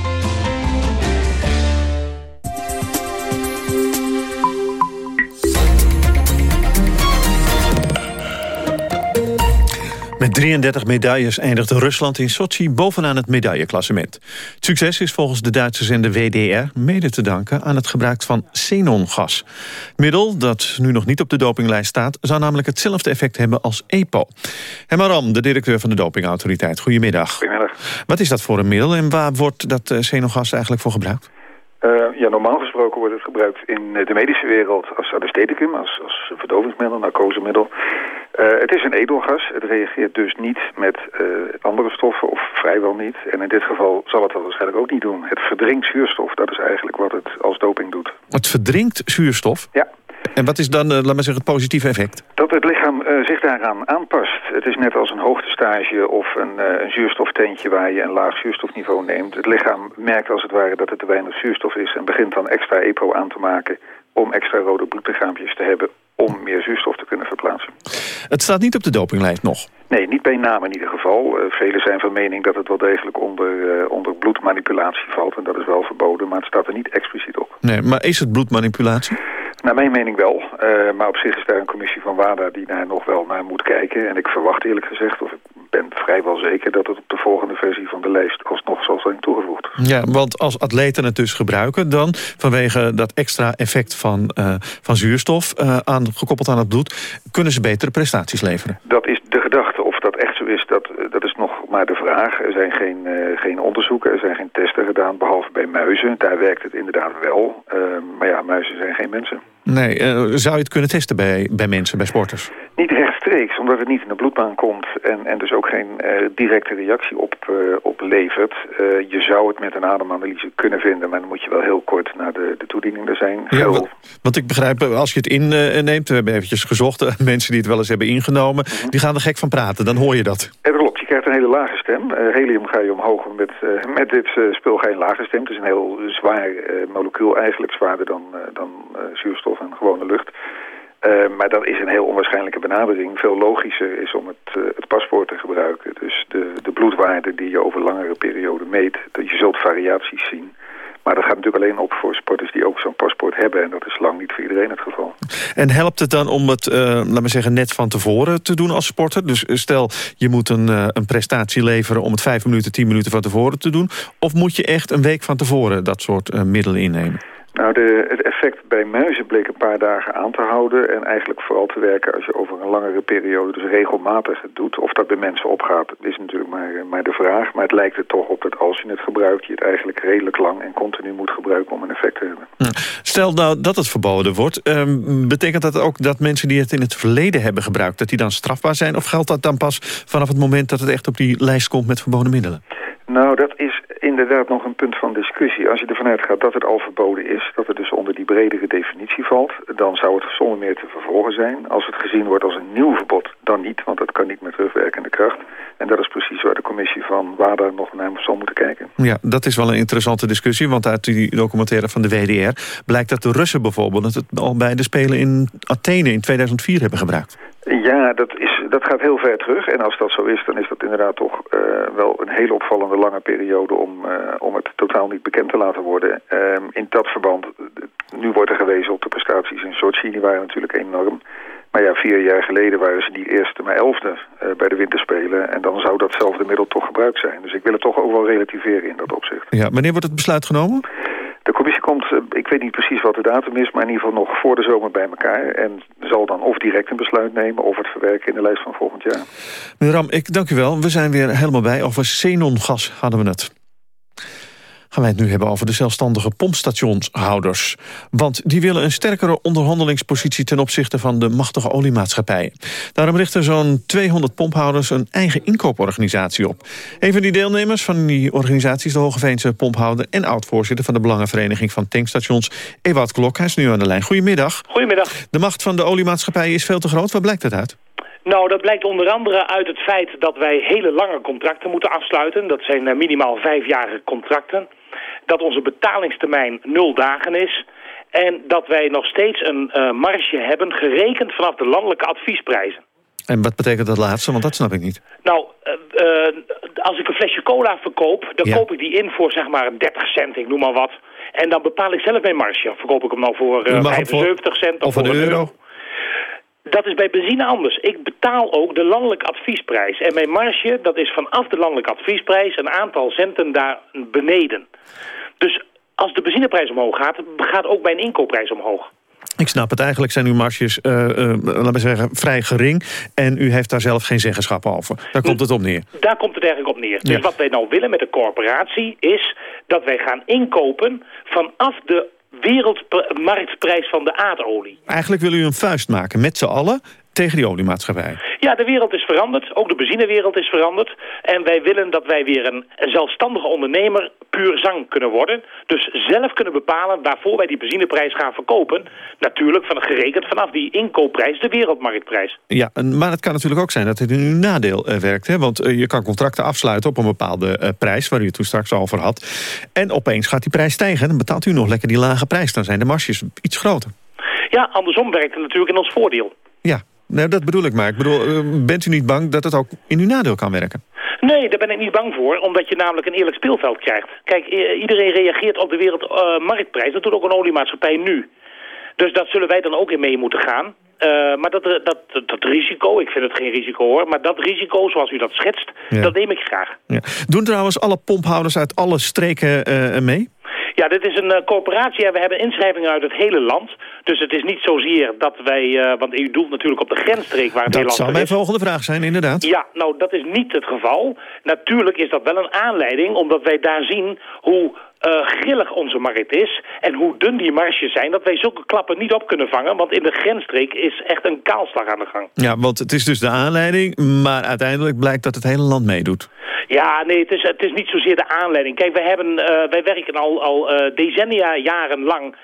Met 33 medailles eindigde Rusland in Sochi bovenaan het medailleklassement. Het succes is volgens de Duitse zender WDR mede te danken aan het gebruik van xenongas. Het middel, dat nu nog niet op de dopinglijst staat, zou namelijk hetzelfde effect hebben als EPO. Hemaram, de directeur van de dopingautoriteit, goedemiddag. Goedemiddag. Wat is dat voor een middel en waar wordt dat uh, xenongas eigenlijk voor gebruikt? Uh, ja, normaal gesproken wordt het gebruikt in de medische wereld als anestheticum, als, als verdovingsmiddel, narcosemiddel. Uh, het is een edelgas. Het reageert dus niet met uh, andere stoffen, of vrijwel niet. En in dit geval zal het dat waarschijnlijk ook niet doen. Het verdrinkt zuurstof, dat is eigenlijk wat het als doping doet. Het verdrinkt zuurstof? Ja. En wat is dan, uh, laat maar zeggen, het positieve effect? Dat het lichaam zich daaraan aanpast. Het is net als een hoogtestage of een, een zuurstoftentje waar je een laag zuurstofniveau neemt. Het lichaam merkt als het ware dat er te weinig zuurstof is en begint dan extra EPO aan te maken om extra rode bloedlichaampjes te hebben om meer zuurstof te kunnen verplaatsen. Het staat niet op de dopinglijst nog? Nee, niet bij naam in ieder geval. Uh, velen zijn van mening dat het wel degelijk onder, uh, onder bloedmanipulatie valt. En dat is wel verboden, maar het staat er niet expliciet op. Nee, maar is het bloedmanipulatie? Naar mijn mening wel. Uh, maar op zich is daar een commissie van WADA die daar nog wel naar moet kijken. En ik verwacht eerlijk gezegd, of ik ben vrijwel zeker... dat het op de volgende versie van de lijst alsnog zal zijn toegevoegd. Ja, want als atleten het dus gebruiken... dan vanwege dat extra effect van, uh, van zuurstof uh, aan, gekoppeld aan het bloed... kunnen ze betere prestaties leveren. Dat is de gedachte. Of dat echt zo is, dat, dat is nog maar de vraag. Er zijn geen, geen onderzoeken, er zijn geen testen gedaan, behalve bij muizen. Daar werkt het inderdaad wel. Maar ja, muizen zijn geen mensen. Nee, uh, zou je het kunnen testen bij, bij mensen, bij sporters? Niet rechtstreeks, omdat het niet in de bloedbaan komt... en, en dus ook geen uh, directe reactie op, uh, oplevert. je zou het met een ademanalyse kunnen vinden... maar dan moet je wel heel kort naar de, de toediening er zijn. Ja, want, want, ik begrijp, als je het inneemt... we hebben eventjes gezocht, mensen die het wel eens hebben ingenomen... -hmm. die gaan er gek van praten, dan hoor je dat. Ja, klopt, je krijgt een hele lage stem. helium ga je omhoog, met, met dit spul ga je lage stem. Het is een heel zwaar molecuul, eigenlijk zwaarder dan, dan zuurstof en gewone lucht. Maar dat is een heel onwaarschijnlijke benadering. Veel logischer is om het, het paspoort te gebruiken. Dus de, de bloedwaarde die je over langere perioden meet, dat je zult variaties zien. Maar dat gaat natuurlijk alleen op voor sporters die ook zo'n paspoort hebben. En dat is lang niet voor iedereen het geval. En helpt het dan om het, uh, laat maar zeggen, net van tevoren te doen als sporter? Dus stel, je moet een, uh, een prestatie leveren om het vijf minuten, tien minuten van tevoren te doen. Of moet je echt een week van tevoren dat soort middelen innemen? Nou, de, het effect bij muizen bleek een paar dagen aan te houden... en eigenlijk vooral te werken als je over een langere periode dus regelmatig het doet. Of dat bij mensen opgaat, is natuurlijk maar, maar de vraag. Maar het lijkt er toch op dat als je het gebruikt... je het eigenlijk redelijk lang en continu moet gebruiken om een effect te hebben. Stel nou dat het verboden wordt, um, betekent dat ook dat mensen die het in het verleden hebben gebruikt... dat die dan strafbaar zijn? Of geldt dat dan pas vanaf het moment dat het echt op die lijst komt met verboden middelen? Nou, dat is inderdaad nog een punt van discussie. Als je ervan uitgaat dat het al verboden is, dat het dus onder die bredere definitie valt, dan zou het zonder meer te vervolgen zijn. Als het gezien wordt als een nieuw verbod, dan niet, want dat kan niet met terugwerkende kracht. En dat is precies waar de commissie van WADA nog naar zal moeten kijken. Ja, dat is wel een interessante discussie, want uit die documentaire van de WDR blijkt dat de Russen bijvoorbeeld het al bij de Spelen in Athene in 2004 hebben gebruikt. Ja, dat, is, dat gaat heel ver terug. En als dat zo is, dan is dat inderdaad toch uh, wel een hele opvallende lange periode om, uh, om het totaal niet bekend te laten worden. Uh, in dat verband, nu wordt er gewezen op de prestaties in Sochi, die waren natuurlijk enorm. Maar ja, vier jaar geleden waren ze niet eerste, maar elfde bij de winterspelen. En dan zou datzelfde middel toch gebruikt zijn. Dus ik wil het toch overal relativeren in dat opzicht. Ja, wanneer wordt het besluit genomen? De commissie komt, ik weet niet precies wat de datum is, maar in ieder geval nog voor de zomer bij elkaar. En zal dan of direct een besluit nemen of het verwerken in de lijst van volgend jaar. Meneer Ram, ik dank u wel. We zijn weer helemaal bij. Over xenongas hadden we het gaan wij het nu hebben over de zelfstandige pompstationshouders. Want die willen een sterkere onderhandelingspositie... ten opzichte van de machtige oliemaatschappijen. Daarom richten zo'n 200 pomphouders een eigen inkooporganisatie op. Een van die deelnemers van die organisatie is de Hogeveense pomphouder... en oud-voorzitter van de Belangenvereniging van Tankstations... Ewout Klok, hij is nu aan de lijn. Goedemiddag. Goedemiddag. De macht van de oliemaatschappijen is veel te groot. Wat blijkt dat uit? Nou, dat blijkt onder andere uit het feit dat wij hele lange contracten moeten afsluiten. Dat zijn minimaal vijfjarige contracten. Dat onze betalingstermijn nul dagen is. En dat wij nog steeds een uh, marge hebben gerekend vanaf de landelijke adviesprijzen. En wat betekent dat laatste? Want dat snap ik niet. Nou, uh, uh, als ik een flesje cola verkoop, dan ja. koop ik die in voor zeg maar 30 cent, ik noem maar wat. En dan bepaal ik zelf mijn marge. Verkoop ik hem nou voor 75 cent of, of voor een euro? euro? Dat is bij benzine anders. Ik betaal ook de landelijke adviesprijs. En mijn marge, dat is vanaf de landelijke adviesprijs een aantal centen daar beneden. Dus als de benzineprijs omhoog gaat, gaat ook mijn inkoopprijs omhoog. Ik snap het. Eigenlijk zijn uw marges, uh, uh, laten we zeggen, vrij gering. En u heeft daar zelf geen zeggenschap over. Daar komt het op neer. Daar komt het eigenlijk op neer. Ja. Dus wat wij nou willen met de corporatie is dat wij gaan inkopen vanaf de wereldmarktprijs van de aardolie. Eigenlijk wil u een vuist maken met z'n allen tegen die oliemaatschappij. Ja, de wereld is veranderd. Ook de benzinewereld is veranderd. En wij willen dat wij weer een, een zelfstandige ondernemer puur zang kunnen worden. Dus zelf kunnen bepalen waarvoor wij die benzineprijs gaan verkopen. Natuurlijk van gerekend vanaf die inkoopprijs, de wereldmarktprijs. Ja, maar het kan natuurlijk ook zijn dat het in uw nadeel uh, werkt. Hè? Want uh, je kan contracten afsluiten op een bepaalde uh, prijs... waar u het toen straks al over had. En opeens gaat die prijs stijgen. Dan betaalt u nog lekker die lage prijs. Dan zijn de marges iets groter. Ja, andersom werkt het natuurlijk in ons voordeel. Ja, nou, dat bedoel ik maar. Ik bedoel, bent u niet bang dat het ook in uw nadeel kan werken? Nee, daar ben ik niet bang voor, omdat je namelijk een eerlijk speelveld krijgt. Kijk, iedereen reageert op de wereldmarktprijs. Uh, dat doet ook een oliemaatschappij nu. Dus dat zullen wij dan ook in mee moeten gaan. Uh, maar dat, dat, dat, dat, risico, ik vind het geen risico hoor... maar dat risico, zoals u dat schetst, ja. dat neem ik graag. Ja. Doen trouwens alle pomphouders uit alle streken uh, mee? Ja, dit is een uh, coöperatie. Ja, we hebben inschrijvingen uit het hele land. Dus het is niet zozeer dat wij... Uh, want u doelt natuurlijk op de grensstreek waar het dat Nederland zou mijn volgende vraag zijn, inderdaad. Ja, nou, dat is niet het geval. Natuurlijk is dat wel een aanleiding, omdat wij daar zien hoe uh, grillig onze markt is en hoe dun die marges zijn... dat wij zulke klappen niet op kunnen vangen. Want in de grensstreek is echt een kaalslag aan de gang. Ja, want het is dus de aanleiding, maar uiteindelijk blijkt dat het hele land meedoet. Ja, nee, het is, het is niet zozeer de aanleiding. Kijk, wij, hebben, uh, wij werken al, al uh, decennia, jarenlang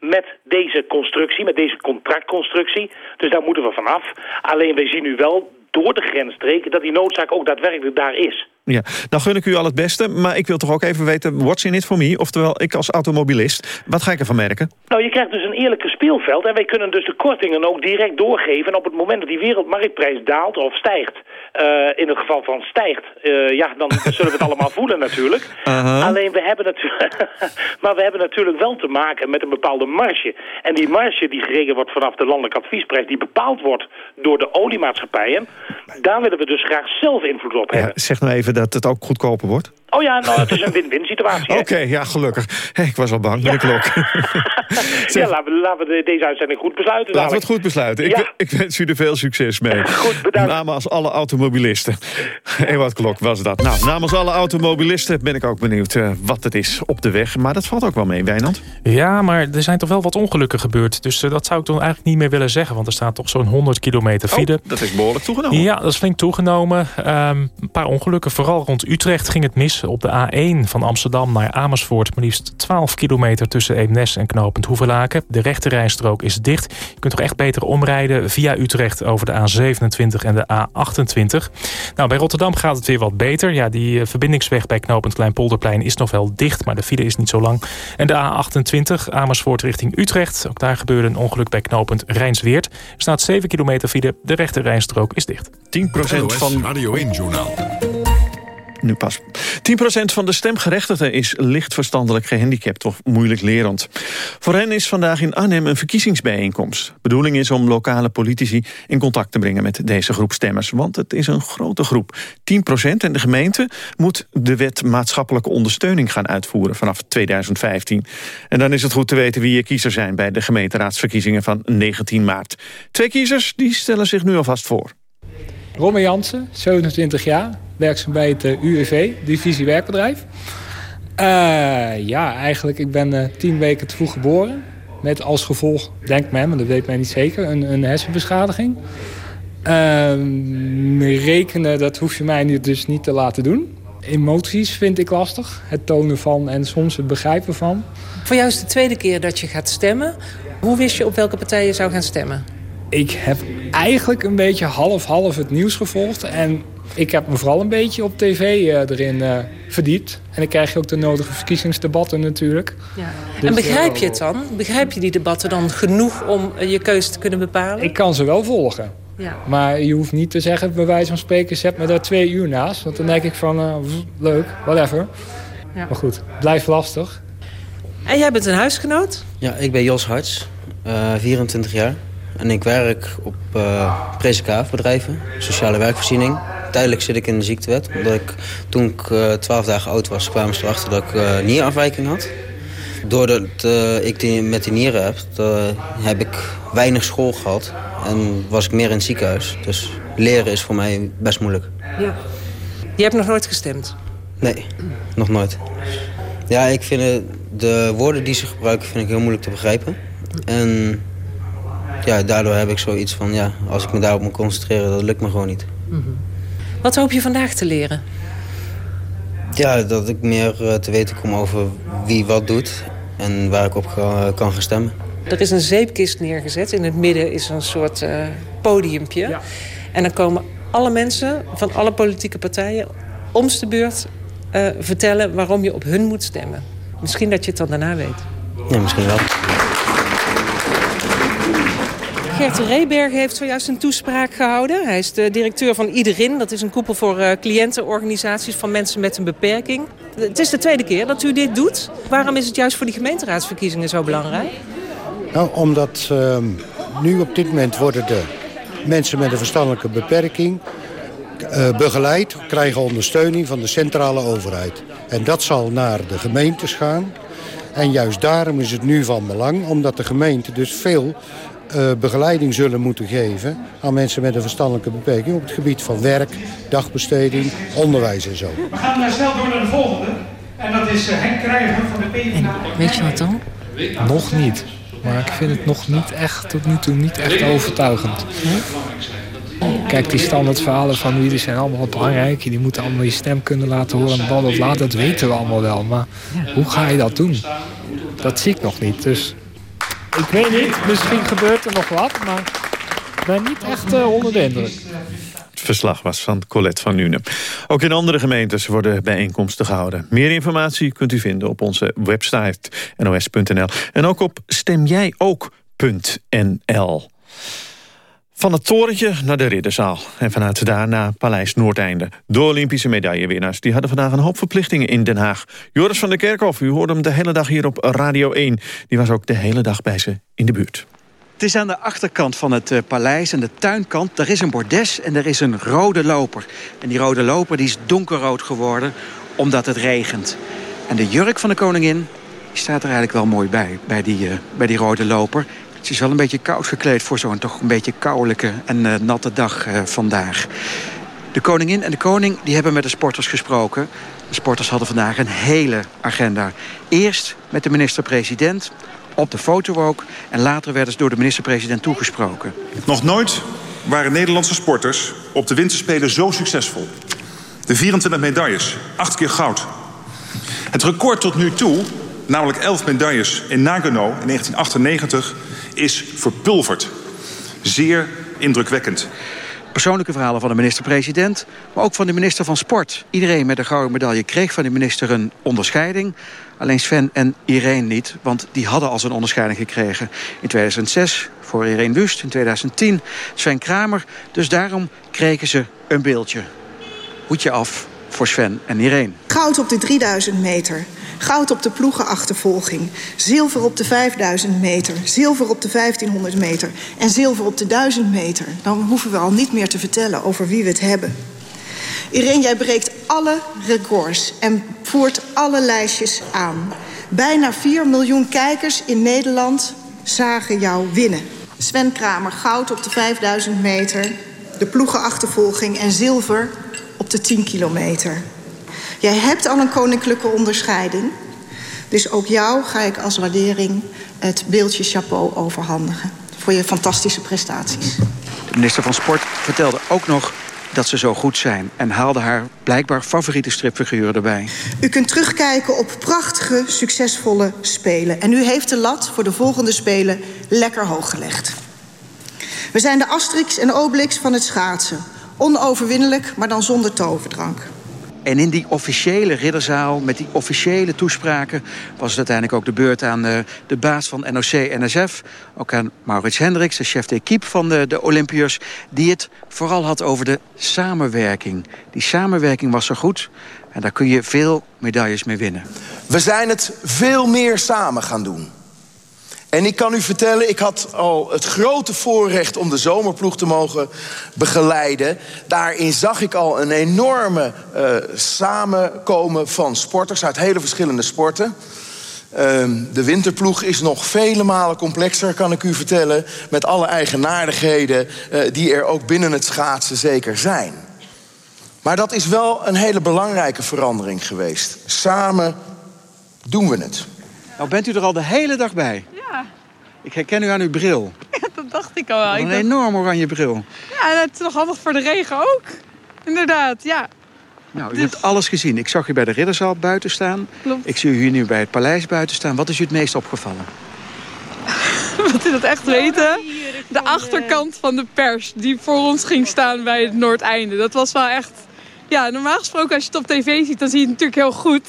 met deze constructie, met deze contractconstructie. Dus daar moeten we vanaf. Alleen wij zien nu wel door de grensstreek dat die noodzaak ook daadwerkelijk daar is. Ja, dan gun ik u al het beste, maar ik wil toch ook even weten... what's in it for me, oftewel ik als automobilist. Wat ga ik ervan merken? Nou, je krijgt dus een eerlijke speelveld... en wij kunnen dus de kortingen ook direct doorgeven... en op het moment dat die wereldmarktprijs daalt of stijgt... Uh, in het geval van stijgt, uh, ja, dan zullen we het allemaal voelen natuurlijk. Uh -huh. Alleen, we hebben natuurlijk... maar we hebben natuurlijk wel te maken met een bepaalde marge. En die marge die geregeld wordt vanaf de landelijke adviesprijs... die bepaald wordt door de oliemaatschappijen... daar willen we dus graag zelf invloed op hebben. Ja, zeg nou even dat het ook goedkoper wordt? Oh ja, nou, het is een win-win situatie. Oké, okay, ja, gelukkig. Hey, ik was al bang met ja. de klok. ja, laten we, laten we deze uitzending goed besluiten. Laten we het goed besluiten. Ja. Ik, ik, wens u er veel succes mee. Goed, bedankt. Namens alle automobilisten. Ewout Klok was dat. Nou, namens alle automobilisten ben ik ook benieuwd uh, wat het is op de weg. Maar dat valt ook wel mee, Wijnand. Ja, maar er zijn toch wel wat ongelukken gebeurd. Dus uh, dat zou ik dan eigenlijk niet meer willen zeggen. Want er staat toch zo'n 100 kilometer file. Oh, dat is behoorlijk toegenomen. Ja, dat is flink toegenomen. Um, een paar ongelukken. Vooral rond Utrecht ging het mis op de A1 van Amsterdam naar Amersfoort... maar liefst 12 kilometer tussen Eemnes en Knopend Hoevelaken. De rechterrijstrook is dicht. Je kunt toch echt beter omrijden via Utrecht over de A27 en de A28. Nou, bij Rotterdam gaat het weer wat beter. Ja, die verbindingsweg bij Knopend Kleinpolderplein is nog wel dicht... maar de file is niet zo lang. En de A28 Amersfoort richting Utrecht. Ook daar gebeurde een ongeluk bij Knopend Rijnsweert. Er staat 7 kilometer file. De rechterrijstrook is dicht. 10% van Radio 1-journaal nu pas. 10% van de stemgerechtigden is licht verstandelijk gehandicapt of moeilijk lerend. Voor hen is vandaag in Arnhem een verkiezingsbijeenkomst. Bedoeling is om lokale politici in contact te brengen met deze groep stemmers. Want het is een grote groep. 10% en de gemeente moet de wet maatschappelijke ondersteuning gaan uitvoeren vanaf 2015. En dan is het goed te weten wie je kiezers zijn bij de gemeenteraadsverkiezingen van 19 maart. Twee kiezers die stellen zich nu alvast voor. Romme Jansen, 27 jaar, werkzaam bij het UWV, divisie werkbedrijf. Uh, ja, eigenlijk, ik ben uh, tien weken te vroeg geboren. Met als gevolg, denkt men, maar dat weet men niet zeker, een, een hersenbeschadiging. Uh, rekenen, dat hoef je mij nu dus niet te laten doen. Emoties vind ik lastig. Het tonen van en soms het begrijpen van. Voor jou is het de tweede keer dat je gaat stemmen. Hoe wist je op welke partij je zou gaan stemmen? Ik heb eigenlijk een beetje half-half het nieuws gevolgd. En ik heb me vooral een beetje op tv uh, erin uh, verdiept. En dan krijg je ook de nodige verkiezingsdebatten natuurlijk. Ja. Dus, en begrijp je het dan? Begrijp je die debatten dan genoeg om je keuze te kunnen bepalen? Ik kan ze wel volgen. Ja. Maar je hoeft niet te zeggen, bij wijze van spreken, zet me daar twee uur naast. Want dan denk ik van, uh, leuk, whatever. Ja. Maar goed, blijft lastig. En jij bent een huisgenoot? Ja, ik ben Jos Harts, 24 jaar. En ik werk op uh, bedrijven, sociale werkvoorziening. Tijdelijk zit ik in de ziektewet. Omdat ik, toen ik uh, 12 dagen oud was, kwamen ze erachter dat ik uh, nierafwijking had. Doordat uh, ik die, met die nieren heb, heb ik weinig school gehad. En was ik meer in het ziekenhuis. Dus leren is voor mij best moeilijk. Ja. Je hebt nog nooit gestemd? Nee, nog nooit. Ja, ik vind de woorden die ze gebruiken vind ik heel moeilijk te begrijpen. En ja, daardoor heb ik zoiets van, ja, als ik me daarop moet concentreren, dat lukt me gewoon niet. Mm -hmm. Wat hoop je vandaag te leren? Ja, dat ik meer uh, te weten kom over wie wat doet en waar ik op kan, kan gaan stemmen. Er is een zeepkist neergezet. In het midden is een soort uh, podiumpje. Ja. En dan komen alle mensen van alle politieke partijen... om de beurt uh, vertellen waarom je op hun moet stemmen. Misschien dat je het dan daarna weet. Ja, misschien wel. Gert Reberg heeft zojuist een toespraak gehouden. Hij is de directeur van Iederin. Dat is een koepel voor uh, cliëntenorganisaties van mensen met een beperking. Het is de tweede keer dat u dit doet. Waarom is het juist voor die gemeenteraadsverkiezingen zo belangrijk? Nou, omdat uh, nu op dit moment worden de mensen met een verstandelijke beperking... Uh, begeleid, krijgen ondersteuning van de centrale overheid. En dat zal naar de gemeentes gaan. En juist daarom is het nu van belang, omdat de gemeente dus veel uh, begeleiding zullen moeten geven aan mensen met een verstandelijke beperking op het gebied van werk, dagbesteding, onderwijs en zo. We gaan uh, snel door naar de volgende. En dat is uh, Henk Krijger van de PvdA. Weet je wat dan? Nog niet. Maar ik vind het nog niet echt, tot nu toe niet echt overtuigend. Kijk, die standaardverhalen van jullie zijn allemaal belangrijk. Die moeten allemaal je stem kunnen laten horen. En bla, bla, dat weten we allemaal wel. Maar hoe ga je dat doen? Dat zie ik nog niet. Dus ik weet niet. Misschien gebeurt er nog wat. Maar ik niet echt uh, onder de indruk. Het verslag was van Colette van Nuenen. Ook in andere gemeentes worden bijeenkomsten gehouden. Meer informatie kunt u vinden op onze website nos.nl. En ook op stemjijook.nl. Van het torentje naar de Ridderzaal. En vanuit daar naar Paleis Noordeinde. De Olympische medaillewinnaars die hadden vandaag een hoop verplichtingen in Den Haag. Joris van der Kerkhof, u hoorde hem de hele dag hier op Radio 1. Die was ook de hele dag bij ze in de buurt. Het is aan de achterkant van het uh, paleis, aan de tuinkant. Daar is een bordes en er is een rode loper. En die rode loper die is donkerrood geworden omdat het regent. En de jurk van de koningin die staat er eigenlijk wel mooi bij, bij die, uh, bij die rode loper. Ze is wel een beetje koud gekleed voor zo'n toch een beetje koude en uh, natte dag uh, vandaag. De koningin en de koning die hebben met de sporters gesproken. De sporters hadden vandaag een hele agenda. Eerst met de minister-president, op de foto ook. En later werden ze door de minister-president toegesproken. Nog nooit waren Nederlandse sporters op de winterspelen zo succesvol. De 24 medailles, 8 keer goud. Het record tot nu toe, namelijk 11 medailles in Nagano in 1998 is verpulverd. Zeer indrukwekkend. Persoonlijke verhalen van de minister-president, maar ook van de minister van Sport. Iedereen met een gouden medaille kreeg van de minister een onderscheiding. Alleen Sven en Irene niet, want die hadden al een onderscheiding gekregen. In 2006 voor Irene Wust, in 2010 Sven Kramer. Dus daarom kregen ze een beeldje. Hoedje af voor Sven en Irene. Goud op de 3000 meter. Goud op de ploegenachtervolging. Zilver op de 5000 meter. Zilver op de 1500 meter. En zilver op de 1000 meter. Dan hoeven we al niet meer te vertellen over wie we het hebben. Irene, jij breekt alle records en voert alle lijstjes aan. Bijna 4 miljoen kijkers in Nederland zagen jou winnen. Sven Kramer, goud op de 5000 meter. De ploegenachtervolging en zilver op de 10 kilometer. Jij hebt al een koninklijke onderscheiding. Dus ook jou ga ik als waardering het beeldje chapeau overhandigen. Voor je fantastische prestaties. De minister van Sport vertelde ook nog dat ze zo goed zijn... en haalde haar blijkbaar favoriete stripfiguren erbij. U kunt terugkijken op prachtige, succesvolle spelen. En u heeft de lat voor de volgende spelen lekker hoog gelegd. We zijn de Asterix en Obelix van het schaatsen. Onoverwinnelijk, maar dan zonder toverdrank. En in die officiële ridderzaal, met die officiële toespraken... was het uiteindelijk ook de beurt aan uh, de baas van NOC-NSF... ook aan Maurits Hendricks, de chef d'équipe van de, de Olympiërs... die het vooral had over de samenwerking. Die samenwerking was zo goed en daar kun je veel medailles mee winnen. We zijn het veel meer samen gaan doen. En ik kan u vertellen, ik had al het grote voorrecht om de zomerploeg te mogen begeleiden. Daarin zag ik al een enorme uh, samenkomen van sporters uit hele verschillende sporten. Uh, de winterploeg is nog vele malen complexer, kan ik u vertellen. Met alle eigenaardigheden uh, die er ook binnen het schaatsen zeker zijn. Maar dat is wel een hele belangrijke verandering geweest. Samen doen we het. Nou bent u er al de hele dag bij. Ik herken u aan uw bril. Ja, dat dacht ik al wel. Een dacht... enorm oranje bril. Ja, dat is nog handig voor de regen ook. Inderdaad, ja. Nou, u dus... hebt alles gezien. Ik zag u bij de Ridderzaal buiten staan. Klopt. Ik zie u hier nu bij het paleis buiten staan. Wat is u het meest opgevallen? Wat u dat echt weten? De achterkant van de pers die voor ons ging staan bij het Noordeinde. Dat was wel echt... Ja, normaal gesproken als je het op tv ziet, dan zie je het natuurlijk heel goed.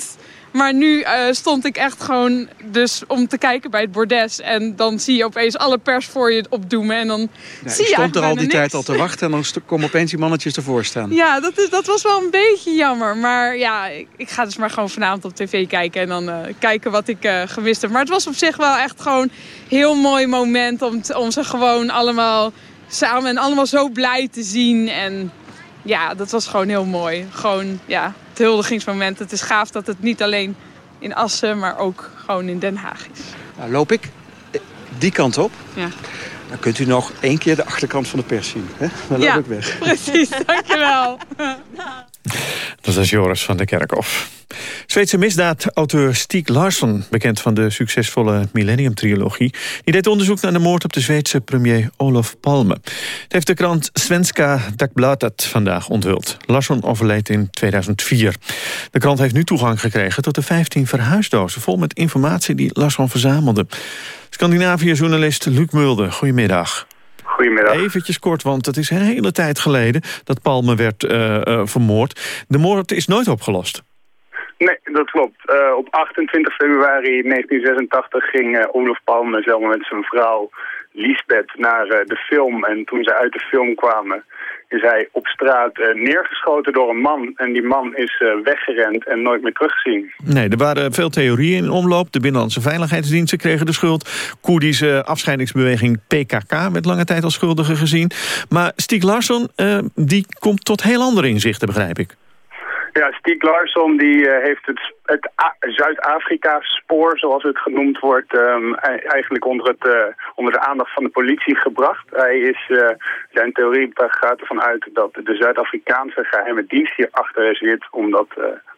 Maar nu uh, stond ik echt gewoon dus om te kijken bij het bordes. En dan zie je opeens alle pers voor je opdoemen. En dan ja, zie je stond er al die niks. tijd al te wachten en dan komen opeens die mannetjes ervoor staan. Ja, dat, is, dat was wel een beetje jammer. Maar ja, ik, ik ga dus maar gewoon vanavond op tv kijken. En dan uh, kijken wat ik uh, gemist heb. Maar het was op zich wel echt gewoon een heel mooi moment. Om, om ze gewoon allemaal samen en allemaal zo blij te zien. En ja, dat was gewoon heel mooi. Gewoon, ja, het huldigingsmoment. Het is gaaf dat het niet alleen in Assen, maar ook gewoon in Den Haag is. Nou, loop ik die kant op. Ja. Dan kunt u nog één keer de achterkant van de pers zien. Hè? Dan loop ja, ik weg. precies. Dankjewel. Dat is Joris van der Kerkhof. Zweedse misdaadauteur Stieg Larsson, bekend van de succesvolle Millennium-trilogie... die deed onderzoek naar de moord op de Zweedse premier Olof Palme. Het heeft de krant Svenska Dagbladet vandaag onthuld. Larsson overleed in 2004. De krant heeft nu toegang gekregen tot de 15 verhuisdozen... vol met informatie die Larsson verzamelde. Scandinavië-journalist Luc Mulder, goedemiddag. Goedemiddag. Eventjes kort, want het is een hele tijd geleden dat Palme werd uh, uh, vermoord. De moord is nooit opgelost. Nee, dat klopt. Uh, op 28 februari 1986 ging Olof Palme samen met zijn vrouw Lisbeth naar uh, de film. En toen ze uit de film kwamen, is hij op straat neergeschoten door een man. En die man is weggerend en nooit meer teruggezien. Nee, er waren veel theorieën in omloop. De Binnenlandse Veiligheidsdiensten kregen de schuld. Koerdische afscheidingsbeweging PKK werd lange tijd als schuldige gezien. Maar Stieg Larsson, die komt tot heel andere inzichten, begrijp ik. Ja, Stieg Larsson die uh, heeft het, het Zuid-Afrika-spoor, zoals het genoemd wordt, um, eigenlijk onder, het, uh, onder de aandacht van de politie gebracht. Hij is, uh, zijn theorie gaat ervan uit dat de Zuid-Afrikaanse geheime dienst hierachter zit, omdat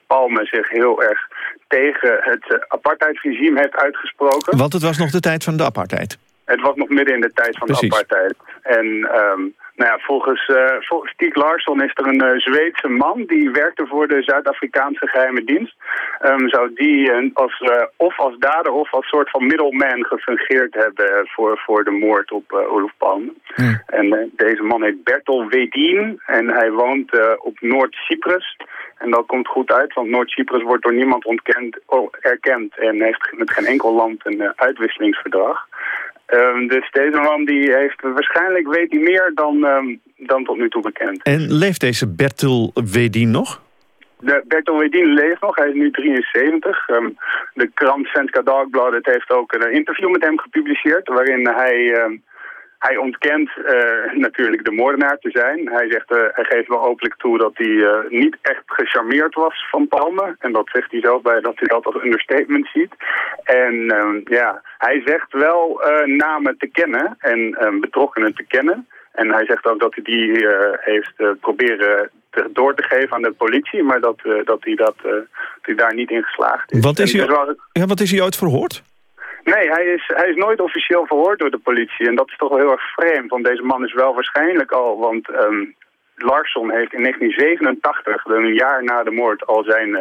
Palme zich heel erg tegen het apartheidsregime heeft uitgesproken. Want het was nog de tijd van de apartheid. Het was nog midden in de tijd van Precies. de apartheid. En um, nou ja, volgens, uh, volgens Stieg Larsson is er een uh, Zweedse man die werkte voor de Zuid-Afrikaanse geheime dienst. Um, zou die uh, als, of als dader of als soort van middleman gefungeerd hebben voor, voor de moord op Olof Palme. Hmm. En deze man heet Bertel Wedin en hij woont op Noord-Cyprus. En dat komt goed uit, want Noord-Cyprus wordt door niemand ontkend, oh, erkend en heeft met geen enkel land een uitwisselingsverdrag. Um, dus deze man die heeft waarschijnlijk weet hij meer dan, um, dan tot nu toe bekend. En leeft deze Bertel Wedin nog? De Bertel Wedin leeft nog, hij is nu 73. Um, de krant Svenska Dagbladet heeft ook een interview met hem gepubliceerd... waarin hij, hij ontkent uh, natuurlijk de moordenaar te zijn. Hij, zegt, uh, hij geeft wel openlijk toe dat hij uh, niet echt gecharmeerd was van Palme. En dat zegt hij zelf bij dat hij dat als understatement ziet. En ja, hij zegt wel namen te kennen en betrokkenen te kennen. En hij zegt ook dat hij die heeft proberen te, door te geven aan de politie, maar dat, dat, hij, dat, dat hij daar niet in geslaagd is. Wat is, hij, dus ja, wat is hij ooit verhoord? Nee, hij is, hij is nooit officieel verhoord door de politie. En dat is toch wel heel erg vreemd, want deze man is wel waarschijnlijk al... want um, Larsson heeft in 1987, een jaar na de moord, al zijn, uh,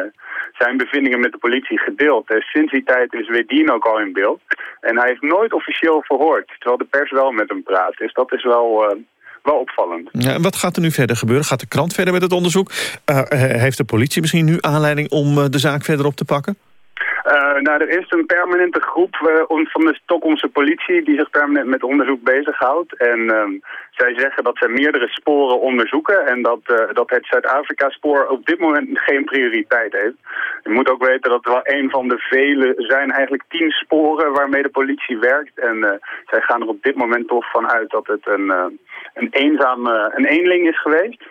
zijn bevindingen met de politie gedeeld. En sinds die tijd is Wedin ook al in beeld. En hij heeft nooit officieel verhoord, terwijl de pers wel met hem praat. Dus dat is wel... Uh, wel opvallend. Ja, en wat gaat er nu verder gebeuren? Gaat de krant verder met het onderzoek? Uh, heeft de politie misschien nu aanleiding om de zaak verder op te pakken? Uh, nou, er is een permanente groep uh, van de Stockholmse politie die zich permanent met onderzoek bezighoudt. En um, zij zeggen dat zij meerdere sporen onderzoeken en dat, uh, dat het Zuid-Afrika-spoor op dit moment geen prioriteit heeft. Je moet ook weten dat er wel een van de vele zijn eigenlijk tien sporen waarmee de politie werkt. En zij gaan er op dit moment toch van uit dat het een, een eenzame, een eenling is geweest.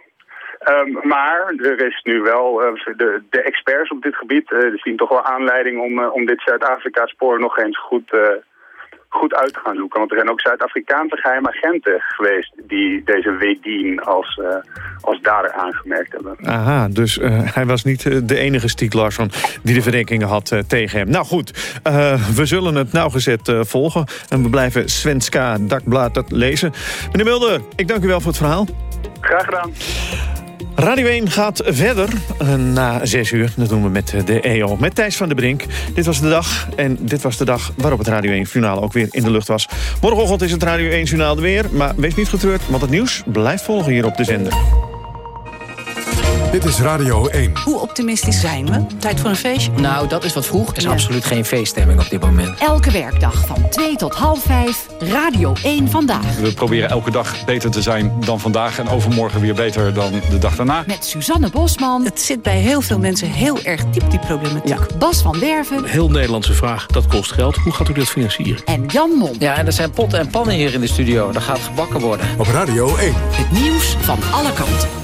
Um, maar er is nu wel, uh, de, de, experts op dit gebied uh, zien toch wel aanleiding om, uh, om dit Zuid-Afrika-spoor nog eens goed, goed uit te gaan zoeken. Want er zijn ook Zuid-Afrikaanse geheime agenten geweest die deze Wedin als, als dader aangemerkt hebben. Aha, dus hij was niet de enige Stieg Larsson die de verdenkingen had tegen hem. Nou goed, we zullen het nauwgezet volgen en we blijven Svenska Dagblad lezen. Meneer Mulder, ik dank u wel voor het verhaal. Graag gedaan. Radio 1 gaat verder na 6 uur. Dat doen we met de EO, met Thijs van der Brink. Dit was de dag en dit was de dag waarop het Radio 1-journaal ook weer in de lucht was. Morgenochtend is het Radio 1-journaal er weer, maar wees niet getreurd... want het nieuws blijft volgen hier op de zender. Dit is Radio 1. Hoe optimistisch zijn we? Tijd voor een feestje? Nou, dat is wat vroeg. Er is ja. absoluut geen feeststemming op dit moment. Elke werkdag van 2 tot half 5. Radio 1 Vandaag. We proberen elke dag beter te zijn dan vandaag. En overmorgen weer beter dan de dag daarna. Met Suzanne Bosman. Het zit bij heel veel mensen heel erg diep, die problematiek. Ja. Bas van Werven. Een heel Nederlandse vraag. Dat kost geld. Hoe gaat u dat financieren? En Jan Mom. Ja, en er zijn potten en pannen hier in de studio. Dat gaat gebakken worden. Op Radio 1. Het nieuws van alle kanten.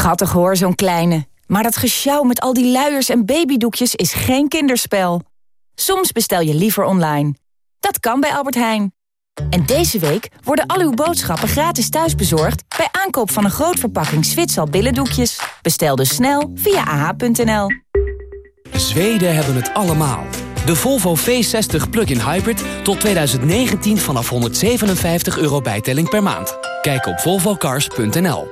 Schattig hoor, zo'n kleine. Maar dat gesjouw met al die luiers en babydoekjes is geen kinderspel. Soms bestel je liever online. Dat kan bij Albert Heijn. En deze week worden al uw boodschappen gratis thuisbezorgd... bij aankoop van een groot verpakking Zwitsal billendoekjes. Bestel dus snel via ah.nl. Zweden hebben het allemaal. De Volvo V60 Plug-in Hybrid tot 2019 vanaf 157 euro bijtelling per maand. Kijk op volvocars.nl.